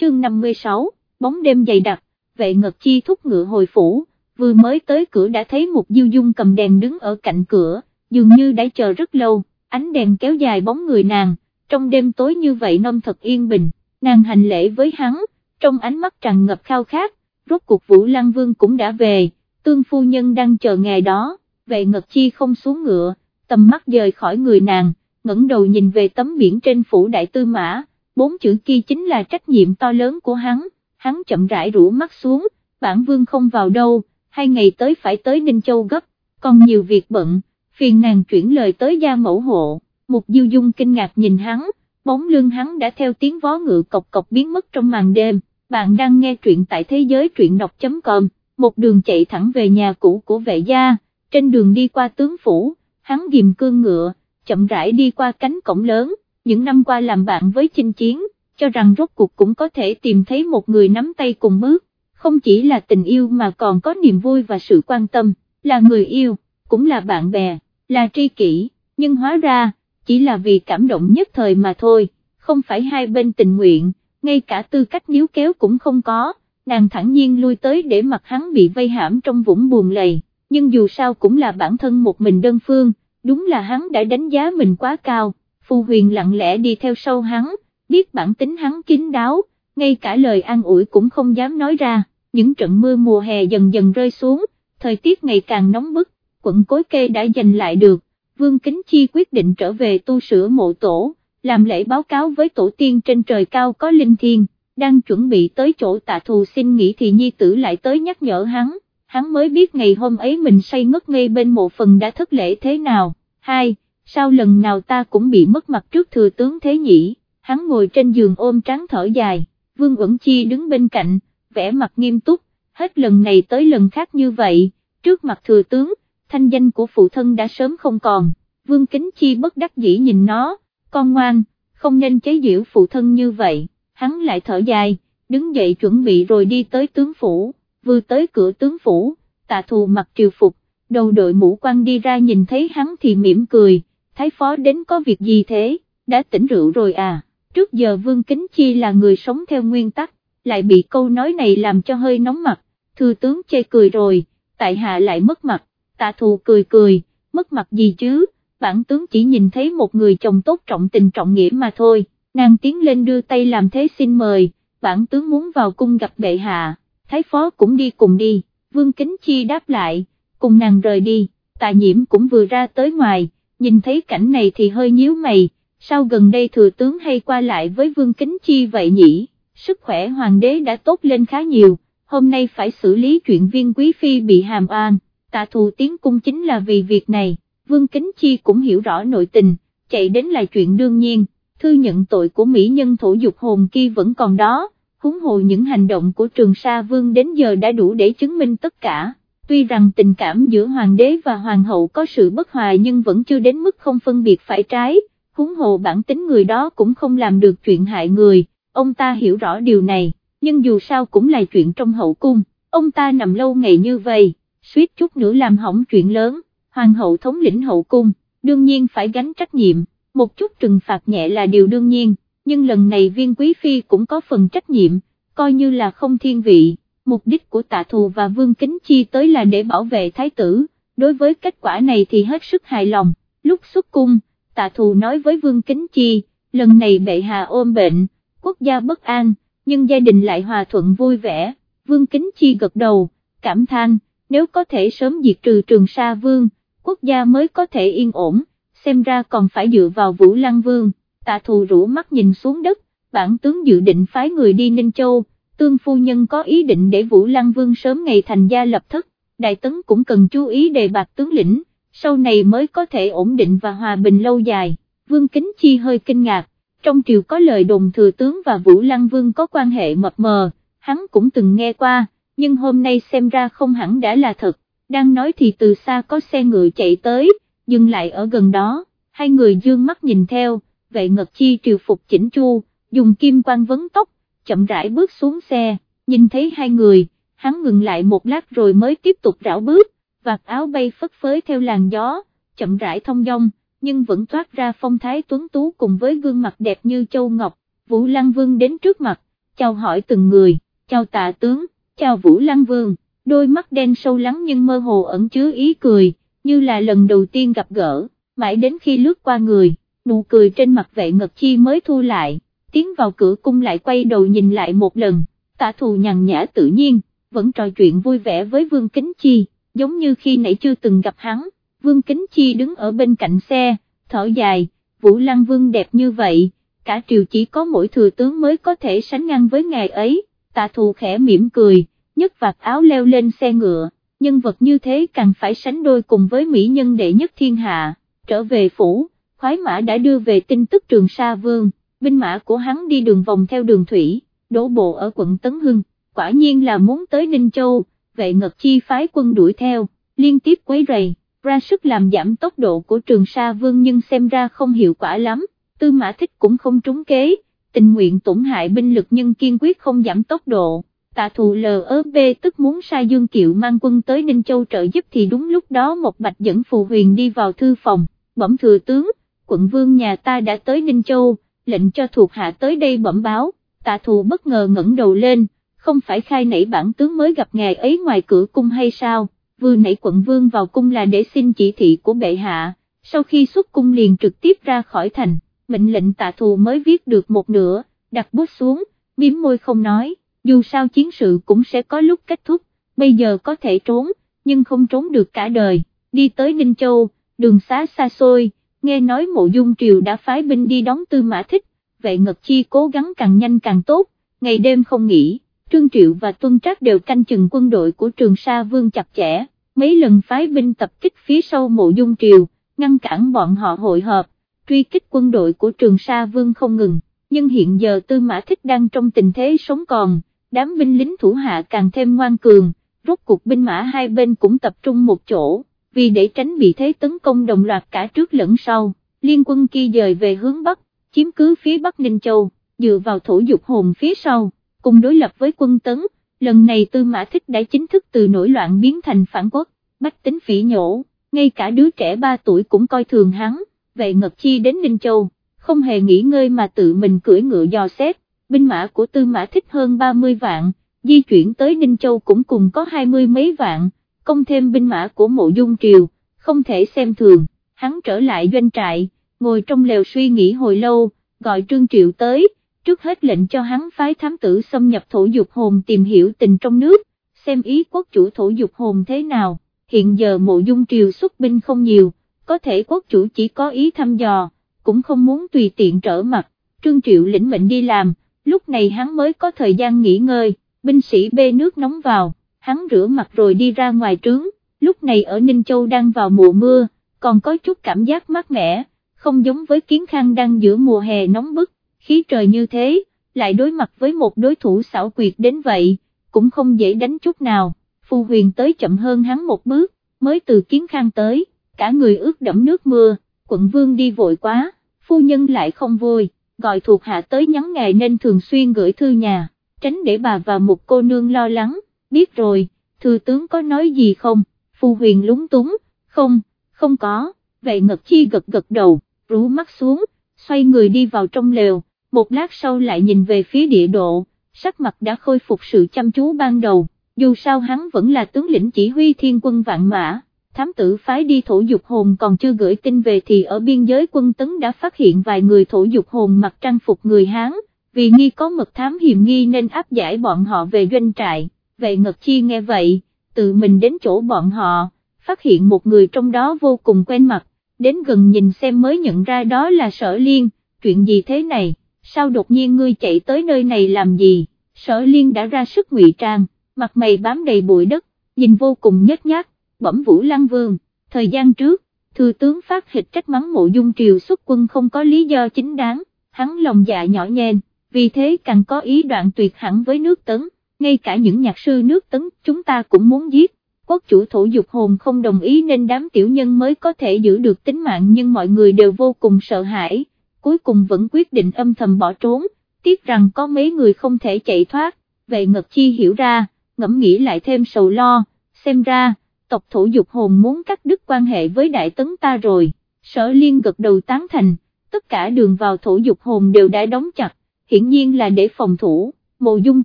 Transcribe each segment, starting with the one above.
chương 56, bóng đêm dày đặc, vệ ngật chi thúc ngựa hồi phủ, vừa mới tới cửa đã thấy một diêu dung cầm đèn đứng ở cạnh cửa, dường như đã chờ rất lâu, ánh đèn kéo dài bóng người nàng, trong đêm tối như vậy nông thật yên bình, nàng hành lễ với hắn, trong ánh mắt tràn ngập khao khát, rốt cuộc Vũ Lăng Vương cũng đã về, tương phu nhân đang chờ ngày đó, vệ ngật chi không xuống ngựa, tầm mắt rời khỏi người nàng, ngẩng đầu nhìn về tấm biển trên phủ đại tư mã, bốn chữ kia chính là trách nhiệm to lớn của hắn, hắn chậm rãi rũ mắt xuống, bản vương không vào đâu, hai ngày tới phải tới Ninh Châu gấp, còn nhiều việc bận, phiền nàng chuyển lời tới gia mẫu hộ, một diêu dung kinh ngạc nhìn hắn, bóng lưng hắn đã theo tiếng vó ngựa cộc cộc biến mất trong màn đêm, bạn đang nghe truyện tại thế giới truyện đọc.com, một đường chạy thẳng về nhà cũ của vệ gia, trên đường đi qua tướng phủ, hắn ghim cương ngựa, chậm rãi đi qua cánh cổng lớn, những năm qua làm bạn với chinh chiến, cho rằng rốt cuộc cũng có thể tìm thấy một người nắm tay cùng bước, không chỉ là tình yêu mà còn có niềm vui và sự quan tâm, là người yêu, cũng là bạn bè, là tri kỷ, nhưng hóa ra, chỉ là vì cảm động nhất thời mà thôi, không phải hai bên tình nguyện, ngay cả tư cách níu kéo cũng không có, nàng thẳng nhiên lui tới để mặt hắn bị vây hãm trong vũng buồn lầy, nhưng dù sao cũng là bản thân một mình đơn phương, đúng là hắn đã đánh giá mình quá cao, Phù Huyền lặng lẽ đi theo sau hắn, biết bản tính hắn kín đáo, ngay cả lời an ủi cũng không dám nói ra, những trận mưa mùa hè dần dần rơi xuống, thời tiết ngày càng nóng bức, quận cối kê đã giành lại được, Vương Kính Chi quyết định trở về tu sửa mộ tổ, làm lễ báo cáo với tổ tiên trên trời cao có linh thiên, đang chuẩn bị tới chỗ tạ thù xin nghỉ thì nhi tử lại tới nhắc nhở hắn, hắn mới biết ngày hôm ấy mình say ngất ngay bên mộ phần đã thất lễ thế nào, hai, sao lần nào ta cũng bị mất mặt trước thừa tướng thế nhỉ, hắn ngồi trên giường ôm tráng thở dài, Vương Uẩn Chi đứng bên cạnh, vẻ mặt nghiêm túc, hết lần này tới lần khác như vậy, trước mặt thừa tướng, thanh danh của phụ thân đã sớm không còn, Vương Kính Chi bất đắc dĩ nhìn nó, con ngoan, không nên chế giễu phụ thân như vậy, hắn lại thở dài, đứng dậy chuẩn bị rồi đi tới tướng phủ, vừa tới cửa tướng phủ, tạ thù mặc triều phục, đầu đội mũ quan đi ra nhìn thấy hắn thì mỉm cười, thái phó đến có việc gì thế, đã tỉnh rượu rồi à, trước giờ Vương Kính Chi là người sống theo nguyên tắc, lại bị câu nói này làm cho hơi nóng mặt, thư tướng chê cười rồi, tại hạ lại mất mặt, tạ thù cười cười, mất mặt gì chứ, bản tướng chỉ nhìn thấy một người chồng tốt trọng tình trọng nghĩa mà thôi, nàng tiến lên đưa tay làm thế xin mời, bản tướng muốn vào cung gặp bệ hạ, thái phó cũng đi cùng đi, vương kính chi đáp lại, cùng nàng rời đi, Tạ nhiễm cũng vừa ra tới ngoài, nhìn thấy cảnh này thì hơi nhíu mày, sao gần đây thừa tướng hay qua lại với vương kính chi vậy nhỉ, sức khỏe hoàng đế đã tốt lên khá nhiều, hôm nay phải xử lý chuyện viên quý phi bị hàm oan, tạ thù tiến cung chính là vì việc này, vương kính chi cũng hiểu rõ nội tình, chạy đến là chuyện đương nhiên, thư nhận tội của mỹ nhân thổ dục hồn kia vẫn còn đó, huống hồ những hành động của trường sa vương đến giờ đã đủ để chứng minh tất cả tuy rằng tình cảm giữa hoàng đế và hoàng hậu có sự bất hòa nhưng vẫn chưa đến mức không phân biệt phải trái, huống hồ bản tính người đó cũng không làm được chuyện hại người, ông ta hiểu rõ điều này, nhưng dù sao cũng là chuyện trong hậu cung, ông ta nằm lâu ngày như vậy, suýt chút nữa làm hỏng chuyện lớn, hoàng hậu thống lĩnh hậu cung, đương nhiên phải gánh trách nhiệm, một chút trừng phạt nhẹ là điều đương nhiên, nhưng lần này viên quý phi cũng có phần trách nhiệm, coi như là không thiên vị mục đích của tạ thù và vương kính chi tới là để bảo vệ thái tử, đối với kết quả này thì hết sức hài lòng, lúc xuất cung, tạ thù nói với vương kính chi, lần này bệ hạ ôm bệnh, quốc gia bất an, nhưng gia đình lại hòa thuận vui vẻ, vương kính chi gật đầu, cảm than, nếu có thể sớm diệt trừ trường sa vương, quốc gia mới có thể yên ổn, xem ra còn phải dựa vào vũ lăng vương, tạ thù rũ mắt nhìn xuống đất, bản tướng dự định phái người đi Ninh Châu, tương phu nhân có ý định để Vũ Lăng Vương sớm ngày thành gia lập thất, Đại Tấn cũng cần chú ý đề bạc tướng lĩnh, sau này mới có thể ổn định và hòa bình lâu dài, Vương Kính Chi hơi kinh ngạc, trong triều có lời đồn thừa tướng và Vũ Lăng Vương có quan hệ mập mờ, hắn cũng từng nghe qua, nhưng hôm nay xem ra không hẳn đã là thật, đang nói thì từ xa có xe ngựa chạy tới, dừng lại ở gần đó, hai người dương mắt nhìn theo, vệ ngật chi triều phục chỉnh chu, dùng kim quan vấn tóc, chậm rãi bước xuống xe, nhìn thấy hai người, hắn ngừng lại một lát rồi mới tiếp tục rảo bước, vạt áo bay phất phới theo làn gió, chậm rãi thông dong, nhưng vẫn toát ra phong thái tuấn tú cùng với gương mặt đẹp như châu ngọc, Vũ Lăng Vương đến trước mặt, chào hỏi từng người, chào tạ tướng, chào Vũ Lăng Vương, đôi mắt đen sâu lắng nhưng mơ hồ ẩn chứa ý cười, như là lần đầu tiên gặp gỡ, mãi đến khi lướt qua người, nụ cười trên mặt vệ ngật chi mới thu lại, tiến vào cửa cung lại quay đầu nhìn lại một lần, tạ thù nhàn nhã tự nhiên, vẫn trò chuyện vui vẻ với Vương Kính Chi, giống như khi nãy chưa từng gặp hắn, Vương Kính Chi đứng ở bên cạnh xe, thở dài, Vũ Lăng Vương đẹp như vậy, cả triều chỉ có mỗi thừa tướng mới có thể sánh ngang với ngài ấy, tạ thù khẽ mỉm cười, nhấc vạt áo leo lên xe ngựa, nhân vật như thế càng phải sánh đôi cùng với mỹ nhân đệ nhất thiên hạ, trở về phủ, khoái mã đã đưa về tin tức trường Sa Vương, binh mã của hắn đi đường vòng theo đường thủy, đổ bộ ở quận Tấn Hưng, quả nhiên là muốn tới Ninh Châu, vệ ngật chi phái quân đuổi theo, liên tiếp quấy rầy, ra sức làm giảm tốc độ của trường Sa Vương nhưng xem ra không hiệu quả lắm, tư mã thích cũng không trúng kế, tình nguyện tổn hại binh lực nhưng kiên quyết không giảm tốc độ. Tạ thù LÖB tức muốn sai Dương Kiệu mang quân tới Ninh Châu trợ giúp thì đúng lúc đó một bạch dẫn phù huyền đi vào thư phòng, bẩm thừa tướng, quận vương nhà ta đã tới Ninh Châu, lệnh cho thuộc hạ tới đây bẩm báo, tạ thù bất ngờ ngẩng đầu lên, không phải khai nảy bản tướng mới gặp ngài ấy ngoài cửa cung hay sao, vừa nãy quận vương vào cung là để xin chỉ thị của bệ hạ, sau khi xuất cung liền trực tiếp ra khỏi thành, mệnh lệnh tạ thù mới viết được một nửa, đặt bút xuống, miếm môi không nói, dù sao chiến sự cũng sẽ có lúc kết thúc, bây giờ có thể trốn, nhưng không trốn được cả đời, đi tới Ninh Châu, đường xá xa xôi, nghe nói mộ dung triều đã phái binh đi đón tư mã thích, vệ ngật chi cố gắng càng nhanh càng tốt, ngày đêm không nghỉ, Trương Triệu và Tuân Trác đều canh chừng quân đội của Trường Sa Vương chặt chẽ, mấy lần phái binh tập kích phía sau mộ dung triều, ngăn cản bọn họ hội hợp, truy kích quân đội của Trường Sa Vương không ngừng, nhưng hiện giờ Tư Mã Thích đang trong tình thế sống còn, đám binh lính thủ hạ càng thêm ngoan cường, rốt cuộc binh mã hai bên cũng tập trung một chỗ, vì để tránh bị thế tấn công đồng loạt cả trước lẫn sau, liên quân kia dời về hướng Bắc, chiếm cứ phía Bắc Ninh Châu, dựa vào thổ dục hồn phía sau, cùng đối lập với quân tấn, lần này Tư Mã Thích đã chính thức từ nổi loạn biến thành phản quốc, bách tính phỉ nhổ, ngay cả đứa trẻ 3 tuổi cũng coi thường hắn, vậy Ngật Chi đến Ninh Châu, không hề nghỉ ngơi mà tự mình cưỡi ngựa dò xét, binh mã của Tư Mã Thích hơn 30 vạn, di chuyển tới Ninh Châu cũng cùng có hai mươi mấy vạn, công thêm binh mã của mộ dung triều, không thể xem thường, hắn trở lại doanh trại, ngồi trong lều suy nghĩ hồi lâu, gọi Trương Triệu tới, trước hết lệnh cho hắn phái thám tử xâm nhập thổ dục hồn tìm hiểu tình trong nước, xem ý quốc chủ thổ dục hồn thế nào, hiện giờ mộ dung triều xuất binh không nhiều, có thể quốc chủ chỉ có ý thăm dò, cũng không muốn tùy tiện trở mặt, Trương Triệu lĩnh mệnh đi làm, lúc này hắn mới có thời gian nghỉ ngơi, binh sĩ bê nước nóng vào, hắn rửa mặt rồi đi ra ngoài trướng, lúc này ở Ninh Châu đang vào mùa mưa, còn có chút cảm giác mát mẻ, không giống với kiến khang đang giữa mùa hè nóng bức, khí trời như thế, lại đối mặt với một đối thủ xảo quyệt đến vậy, cũng không dễ đánh chút nào, Phu Huyền tới chậm hơn hắn một bước, mới từ kiến khang tới, cả người ướt đẫm nước mưa, quận vương đi vội quá, phu nhân lại không vui, gọi thuộc hạ tới nhắn ngài nên thường xuyên gửi thư nhà, tránh để bà và một cô nương lo lắng, biết rồi, thư tướng có nói gì không, phù Huyền lúng túng, không, không có, vậy Ngật Chi gật gật đầu, rú mắt xuống, xoay người đi vào trong lều, một lát sau lại nhìn về phía địa độ, sắc mặt đã khôi phục sự chăm chú ban đầu, dù sao hắn vẫn là tướng lĩnh chỉ huy thiên quân vạn mã, thám tử phái đi thổ dục hồn còn chưa gửi tin về thì ở biên giới quân tấn đã phát hiện vài người thổ dục hồn mặc trang phục người Hán, vì nghi có mật thám hiểm nghi nên áp giải bọn họ về doanh trại, vệ Ngật Chi nghe vậy, tự mình đến chỗ bọn họ, phát hiện một người trong đó vô cùng quen mặt, đến gần nhìn xem mới nhận ra đó là sở liên, chuyện gì thế này, sao đột nhiên ngươi chạy tới nơi này làm gì, sở liên đã ra sức ngụy trang, mặt mày bám đầy bụi đất, nhìn vô cùng nhếch nhác, bẩm Vũ Lăng Vương, thời gian trước, thư tướng phát hịch trách mắng mộ dung triều xuất quân không có lý do chính đáng, hắn lòng dạ nhỏ nhen, vì thế càng có ý đoạn tuyệt hẳn với nước tấn, ngay cả những nhạc sư nước tấn chúng ta cũng muốn giết, quốc chủ thổ dục hồn không đồng ý nên đám tiểu nhân mới có thể giữ được tính mạng nhưng mọi người đều vô cùng sợ hãi, cuối cùng vẫn quyết định âm thầm bỏ trốn, tiếc rằng có mấy người không thể chạy thoát, vậy Ngật Chi hiểu ra, ngẫm nghĩ lại thêm sầu lo, xem ra, tộc thổ dục hồn muốn cắt đứt quan hệ với đại tấn ta rồi, sở liên gật đầu tán thành, tất cả đường vào thổ dục hồn đều đã đóng chặt, hiển nhiên là để phòng thủ, Mộ Dung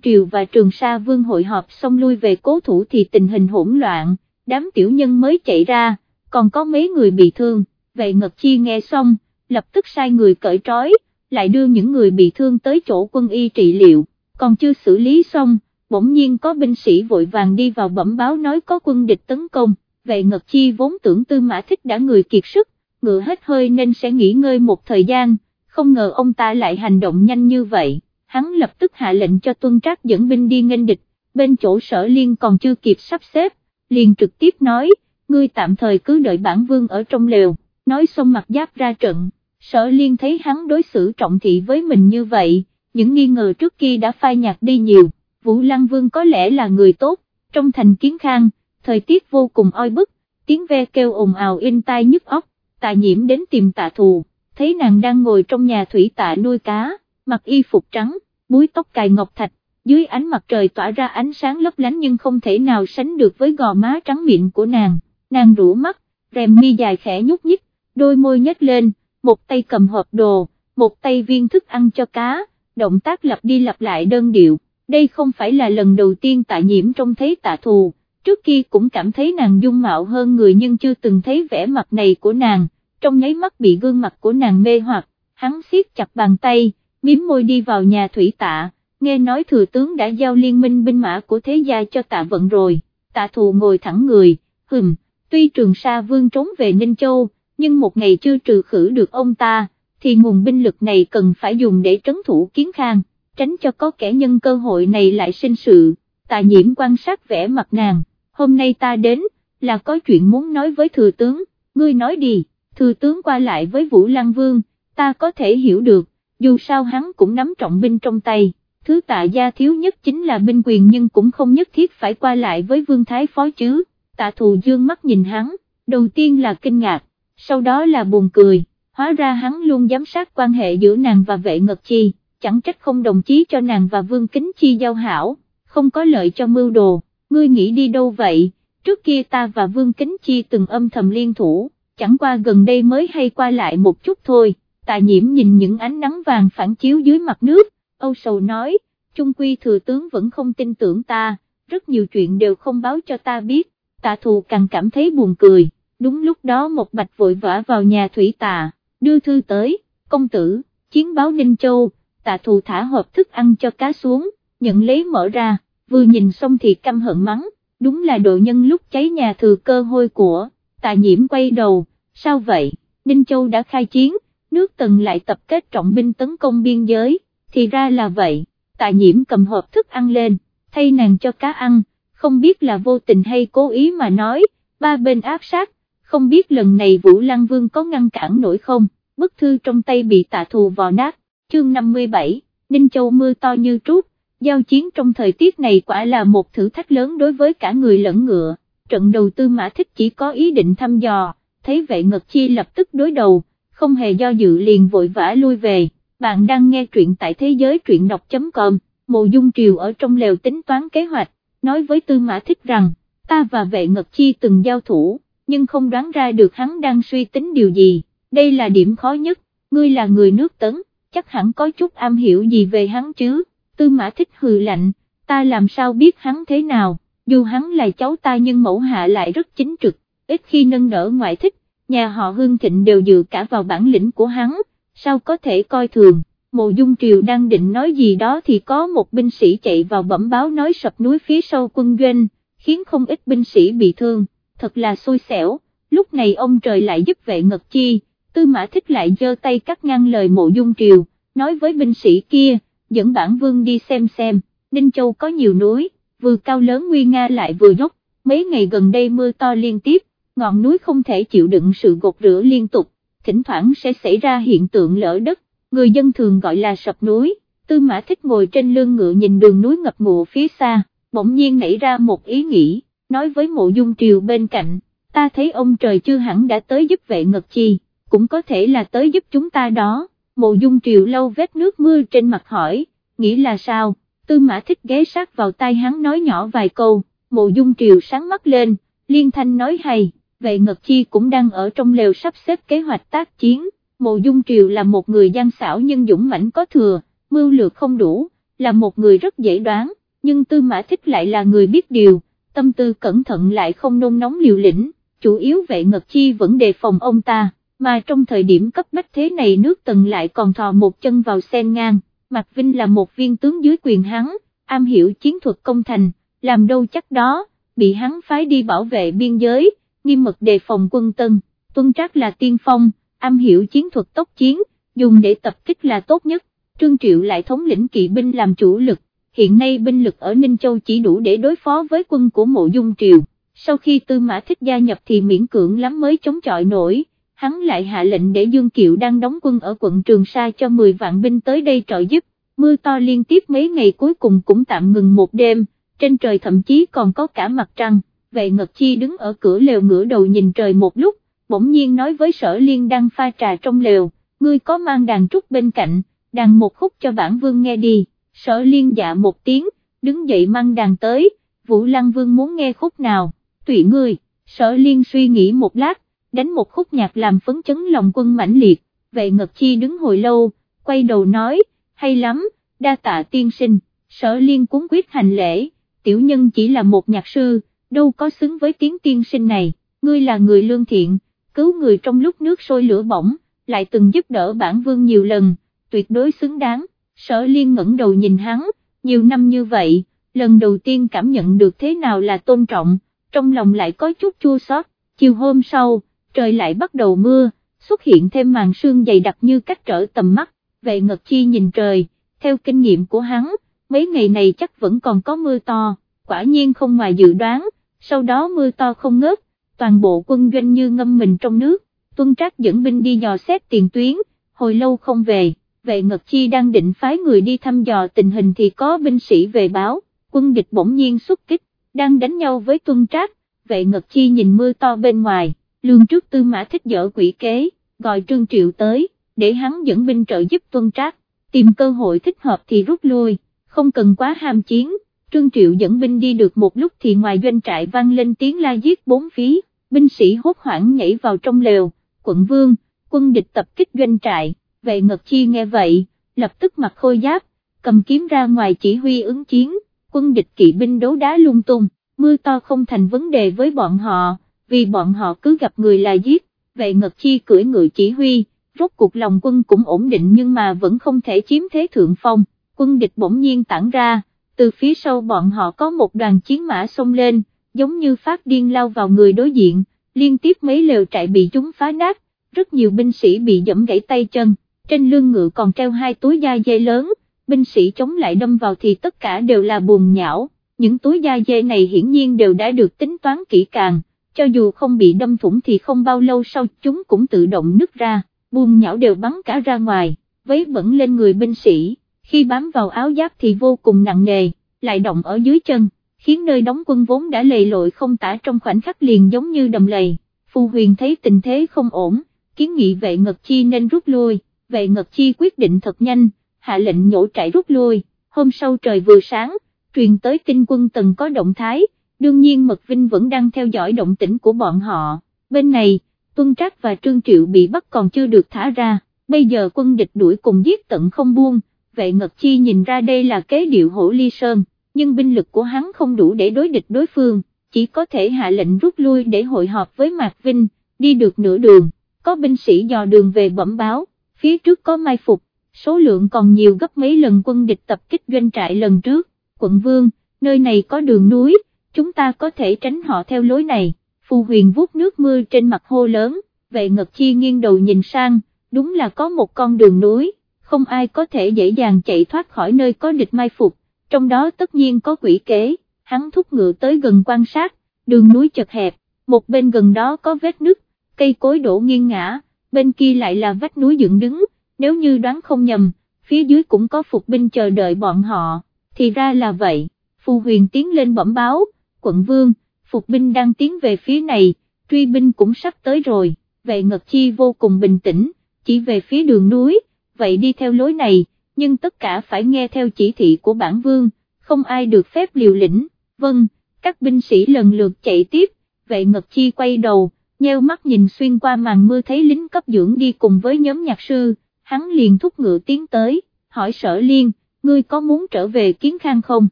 Triều và Trường Sa Vương hội họp xong lui về cố thủ thì tình hình hỗn loạn, đám tiểu nhân mới chạy ra, còn có mấy người bị thương, vệ ngật chi nghe xong, lập tức sai người cởi trói, lại đưa những người bị thương tới chỗ quân y trị liệu, còn chưa xử lý xong, bỗng nhiên có binh sĩ vội vàng đi vào bẩm báo nói có quân địch tấn công, vệ ngật chi vốn tưởng tư mã thích đã người kiệt sức, ngựa hết hơi nên sẽ nghỉ ngơi một thời gian, không ngờ ông ta lại hành động nhanh như vậy, hắn lập tức hạ lệnh cho tuân trác dẫn binh đi nghênh địch, bên chỗ sở liên còn chưa kịp sắp xếp, liền trực tiếp nói, ngươi tạm thời cứ đợi bản vương ở trong lều, nói xong mặt giáp ra trận, sở liên thấy hắn đối xử trọng thị với mình như vậy, những nghi ngờ trước kia đã phai nhạt đi nhiều, Vũ Lăng Vương có lẽ là người tốt, trong thành kiến khang, thời tiết vô cùng oi bức, tiếng ve kêu ồn ào in tai nhức óc, tà nhiễm đến tìm tạ thù, thấy nàng đang ngồi trong nhà thủy tạ nuôi cá, mặc y phục trắng, búi tóc cài ngọc thạch, dưới ánh mặt trời tỏa ra ánh sáng lấp lánh nhưng không thể nào sánh được với gò má trắng mịn của nàng, nàng rũ mắt, rèm mi dài khẽ nhúc nhích, đôi môi nhếch lên, một tay cầm hộp đồ, một tay viên thức ăn cho cá, động tác lặp đi lặp lại đơn điệu, đây không phải là lần đầu tiên tạ nhiễm trông thấy tạ thù, trước kia cũng cảm thấy nàng dung mạo hơn người nhưng chưa từng thấy vẻ mặt này của nàng, trong nháy mắt bị gương mặt của nàng mê hoặc, hắn siết chặt bàn tay, miếm môi đi vào nhà thủy tạ, nghe nói thừa tướng đã giao liên minh binh mã của thế gia cho tạ vận rồi, tạ thù ngồi thẳng người, hừm, tuy trường sa vương trốn về Ninh Châu, nhưng một ngày chưa trừ khử được ông ta, thì nguồn binh lực này cần phải dùng để trấn thủ kiến khang, tránh cho có kẻ nhân cơ hội này lại sinh sự, tạ nhiễm quan sát vẻ mặt nàng, hôm nay ta đến, là có chuyện muốn nói với thừa tướng, ngươi nói đi, thừa tướng qua lại với Vũ Lăng Vương, ta có thể hiểu được, dù sao hắn cũng nắm trọng binh trong tay, thứ tạ gia thiếu nhất chính là binh quyền nhưng cũng không nhất thiết phải qua lại với Vương Thái Phó chứ, tạ thù dương mắt nhìn hắn, đầu tiên là kinh ngạc, sau đó là buồn cười, hóa ra hắn luôn giám sát quan hệ giữa nàng và vệ ngật chi, chẳng trách không đồng chí cho nàng và Vương Kính Chi giao hảo, không có lợi cho mưu đồ, ngươi nghĩ đi đâu vậy, trước kia ta và Vương Kính Chi từng âm thầm liên thủ, chẳng qua gần đây mới hay qua lại một chút thôi, tà nhiễm nhìn những ánh nắng vàng phản chiếu dưới mặt nước, Âu Sầu nói, Trung Quy thừa tướng vẫn không tin tưởng ta, rất nhiều chuyện đều không báo cho ta biết, tạ thù càng cảm thấy buồn cười, đúng lúc đó một bạch vội vã vào nhà thủy tà, đưa thư tới, công tử, chiến báo Ninh Châu, tạ thù thả hộp thức ăn cho cá xuống, nhận lấy mở ra, vừa nhìn xong thì căm hận mắng, đúng là đội nhân lúc cháy nhà thừa cơ hôi của, tạ nhiễm quay đầu, sao vậy, Ninh Châu đã khai chiến, nước tần lại tập kết trọng binh tấn công biên giới, thì ra là vậy, tạ nhiễm cầm hộp thức ăn lên, thay nàng cho cá ăn, không biết là vô tình hay cố ý mà nói, ba bên áp sát, không biết lần này Vũ Lăng Vương có ngăn cản nổi không, bức thư trong tay bị tạ thù vò nát, chương 57, Ninh Châu mưa to như trút, giao chiến trong thời tiết này quả là một thử thách lớn đối với cả người lẫn ngựa, trận đầu tư mã thích chỉ có ý định thăm dò, thấy vệ ngật chi lập tức đối đầu, không hề do dự liền vội vã lui về, bạn đang nghe truyện tại thế giới truyện đọc.com, mộ dung triều ở trong lều tính toán kế hoạch, nói với tư mã thích rằng, ta và vệ ngật chi từng giao thủ, nhưng không đoán ra được hắn đang suy tính điều gì, đây là điểm khó nhất, ngươi là người nước tấn, chắc hẳn có chút am hiểu gì về hắn chứ, tư mã thích hừ lạnh, ta làm sao biết hắn thế nào, dù hắn là cháu ta nhưng mẫu hạ lại rất chính trực, ít khi nâng nở ngoại thích, nhà họ Hương Thịnh đều dựa cả vào bản lĩnh của hắn, sao có thể coi thường, mộ dung triều đang định nói gì đó thì có một binh sĩ chạy vào bẩm báo nói sập núi phía sau quân doanh, khiến không ít binh sĩ bị thương, thật là xui xẻo, lúc này ông trời lại giúp vệ ngật chi, tư mã thích lại giơ tay cắt ngang lời mộ dung triều, nói với binh sĩ kia, dẫn bản vương đi xem xem, Ninh Châu có nhiều núi, vừa cao lớn nguy nga lại vừa dốc, mấy ngày gần đây mưa to liên tiếp, ngọn núi không thể chịu đựng sự gột rửa liên tục, thỉnh thoảng sẽ xảy ra hiện tượng lỡ đất, người dân thường gọi là sập núi, tư mã thích ngồi trên lưng ngựa nhìn đường núi ngập ngụa phía xa, bỗng nhiên nảy ra một ý nghĩ, nói với mộ dung triều bên cạnh, ta thấy ông trời chưa hẳn đã tới giúp vệ ngật chi, cũng có thể là tới giúp chúng ta đó, mộ dung triều lâu vết nước mưa trên mặt hỏi, nghĩ là sao, tư mã thích ghé sát vào tai hắn nói nhỏ vài câu, mộ dung triều sáng mắt lên, liên thanh nói hay về ngật chi cũng đang ở trong lều sắp xếp kế hoạch tác chiến, mộ dung triều là một người gian xảo nhưng dũng mãnh có thừa, mưu lược không đủ, là một người rất dễ đoán, nhưng Tư Mã Thích lại là người biết điều, tâm tư cẩn thận lại không nôn nóng liều lĩnh, chủ yếu vệ ngật chi vẫn đề phòng ông ta, mà trong thời điểm cấp bách thế này nước tần lại còn thò một chân vào sen ngang, Mạc Vinh là một viên tướng dưới quyền hắn, am hiểu chiến thuật công thành, làm đâu chắc đó, bị hắn phái đi bảo vệ biên giới, nghiêm mật đề phòng quân tân, tuân trác là tiên phong, am hiểu chiến thuật tốc chiến, dùng để tập kích là tốt nhất, Trương Triệu lại thống lĩnh kỵ binh làm chủ lực, hiện nay binh lực ở Ninh Châu chỉ đủ để đối phó với quân của mộ dung triều, sau khi Tư Mã Thích gia nhập thì miễn cưỡng lắm mới chống chọi nổi, hắn lại hạ lệnh để Dương Kiệu đang đóng quân ở quận Trường Sa cho 10 vạn binh tới đây trợ giúp, mưa to liên tiếp mấy ngày cuối cùng cũng tạm ngừng một đêm, trên trời thậm chí còn có cả mặt trăng, về Ngật Chi đứng ở cửa lều ngửa đầu nhìn trời một lúc, bỗng nhiên nói với sở liên đang pha trà trong lều, ngươi có mang đàn trúc bên cạnh, đàn một khúc cho bản vương nghe đi, sở liên dạ một tiếng, đứng dậy mang đàn tới, Vũ Lăng Vương muốn nghe khúc nào, tùy ngươi, sở liên suy nghĩ một lát, đánh một khúc nhạc làm phấn chấn lòng quân mãnh liệt, về ngật chi đứng hồi lâu, quay đầu nói, hay lắm, đa tạ tiên sinh, sở liên cuốn quyết hành lễ, tiểu nhân chỉ là một nhạc sư, đâu có xứng với tiếng tiên sinh này, ngươi là người lương thiện, cứu người trong lúc nước sôi lửa bỏng, lại từng giúp đỡ bản vương nhiều lần, tuyệt đối xứng đáng, sở liên ngẩng đầu nhìn hắn, nhiều năm như vậy, lần đầu tiên cảm nhận được thế nào là tôn trọng, trong lòng lại có chút chua xót. chiều hôm sau, trời lại bắt đầu mưa, xuất hiện thêm màn sương dày đặc như cách trở tầm mắt, vệ ngật chi nhìn trời, theo kinh nghiệm của hắn, mấy ngày này chắc vẫn còn có mưa to, quả nhiên không ngoài dự đoán, sau đó mưa to không ngớt, toàn bộ quân doanh như ngâm mình trong nước, tuân trác dẫn binh đi dò xét tiền tuyến, hồi lâu không về, vệ ngật chi đang định phái người đi thăm dò tình hình thì có binh sĩ về báo, quân địch bỗng nhiên xuất kích, đang đánh nhau với tuân trác, vệ ngật chi nhìn mưa to bên ngoài, lương trước tư mã thích dở quỷ kế, gọi trương triệu tới, để hắn dẫn binh trợ giúp tuân trác, tìm cơ hội thích hợp thì rút lui, không cần quá ham chiến. Trương Triệu dẫn binh đi được một lúc thì ngoài doanh trại vang lên tiếng la giết bốn phí, binh sĩ hốt hoảng nhảy vào trong lều, quận vương, quân địch tập kích doanh trại, vệ ngật chi nghe vậy, lập tức mặc khôi giáp, cầm kiếm ra ngoài chỉ huy ứng chiến, quân địch kỵ binh đấu đá lung tung, mưa to không thành vấn đề với bọn họ, vì bọn họ cứ gặp người là giết, vệ ngật chi cưỡi ngựa chỉ huy, rốt cuộc lòng quân cũng ổn định nhưng mà vẫn không thể chiếm thế thượng phong, quân địch bỗng nhiên tản ra, từ phía sau bọn họ có một đoàn chiến mã xông lên, giống như phát điên lao vào người đối diện, liên tiếp mấy lều trại bị chúng phá nát, rất nhiều binh sĩ bị dẫm gãy tay chân, trên lưng ngựa còn treo hai túi da dê lớn, binh sĩ chống lại đâm vào thì tất cả đều là buồn nhão, những túi da dê này hiển nhiên đều đã được tính toán kỹ càng, cho dù không bị đâm thủng thì không bao lâu sau chúng cũng tự động nứt ra, buồn nhão đều bắn cả ra ngoài, vấy bẩn lên người binh sĩ, khi bám vào áo giáp thì vô cùng nặng nề, lại động ở dưới chân, khiến nơi đóng quân vốn đã lầy lội không tả trong khoảnh khắc liền giống như đầm lầy, Phù Huyền thấy tình thế không ổn, kiến nghị vệ ngật chi nên rút lui, vệ ngật chi quyết định thật nhanh, hạ lệnh nhổ trại rút lui, hôm sau trời vừa sáng, truyền tới tin quân tần có động thái, đương nhiên Mật Vinh vẫn đang theo dõi động tĩnh của bọn họ, bên này, Tuân Trác và Trương Triệu bị bắt còn chưa được thả ra, bây giờ quân địch đuổi cùng giết tận không buông, vệ ngật chi nhìn ra đây là kế điệu hổ ly sơn, nhưng binh lực của hắn không đủ để đối địch đối phương, chỉ có thể hạ lệnh rút lui để hội họp với Mạc Vinh, đi được nửa đường, có binh sĩ dò đường về bẩm báo, phía trước có mai phục, số lượng còn nhiều gấp mấy lần quân địch tập kích doanh trại lần trước, quận vương, nơi này có đường núi, chúng ta có thể tránh họ theo lối này, phù huyền vuốt nước mưa trên mặt hô lớn, vệ ngật chi nghiêng đầu nhìn sang, đúng là có một con đường núi, không ai có thể dễ dàng chạy thoát khỏi nơi có địch mai phục, trong đó tất nhiên có quỷ kế, hắn thúc ngựa tới gần quan sát, đường núi chật hẹp, một bên gần đó có vết nứt, cây cối đổ nghiêng ngã, bên kia lại là vách núi dựng đứng, nếu như đoán không nhầm, phía dưới cũng có phục binh chờ đợi bọn họ, thì ra là vậy, phù huyền tiến lên bẩm báo, quận vương, phục binh đang tiến về phía này, truy binh cũng sắp tới rồi, vệ ngật chi vô cùng bình tĩnh, chỉ về phía đường núi, vậy đi theo lối này, nhưng tất cả phải nghe theo chỉ thị của bản vương, không ai được phép liều lĩnh, vâng, các binh sĩ lần lượt chạy tiếp, vệ ngật chi quay đầu, nheo mắt nhìn xuyên qua màn mưa thấy lính cấp dưỡng đi cùng với nhóm nhạc sư, hắn liền thúc ngựa tiến tới, hỏi sở liên, ngươi có muốn trở về kiến khang không,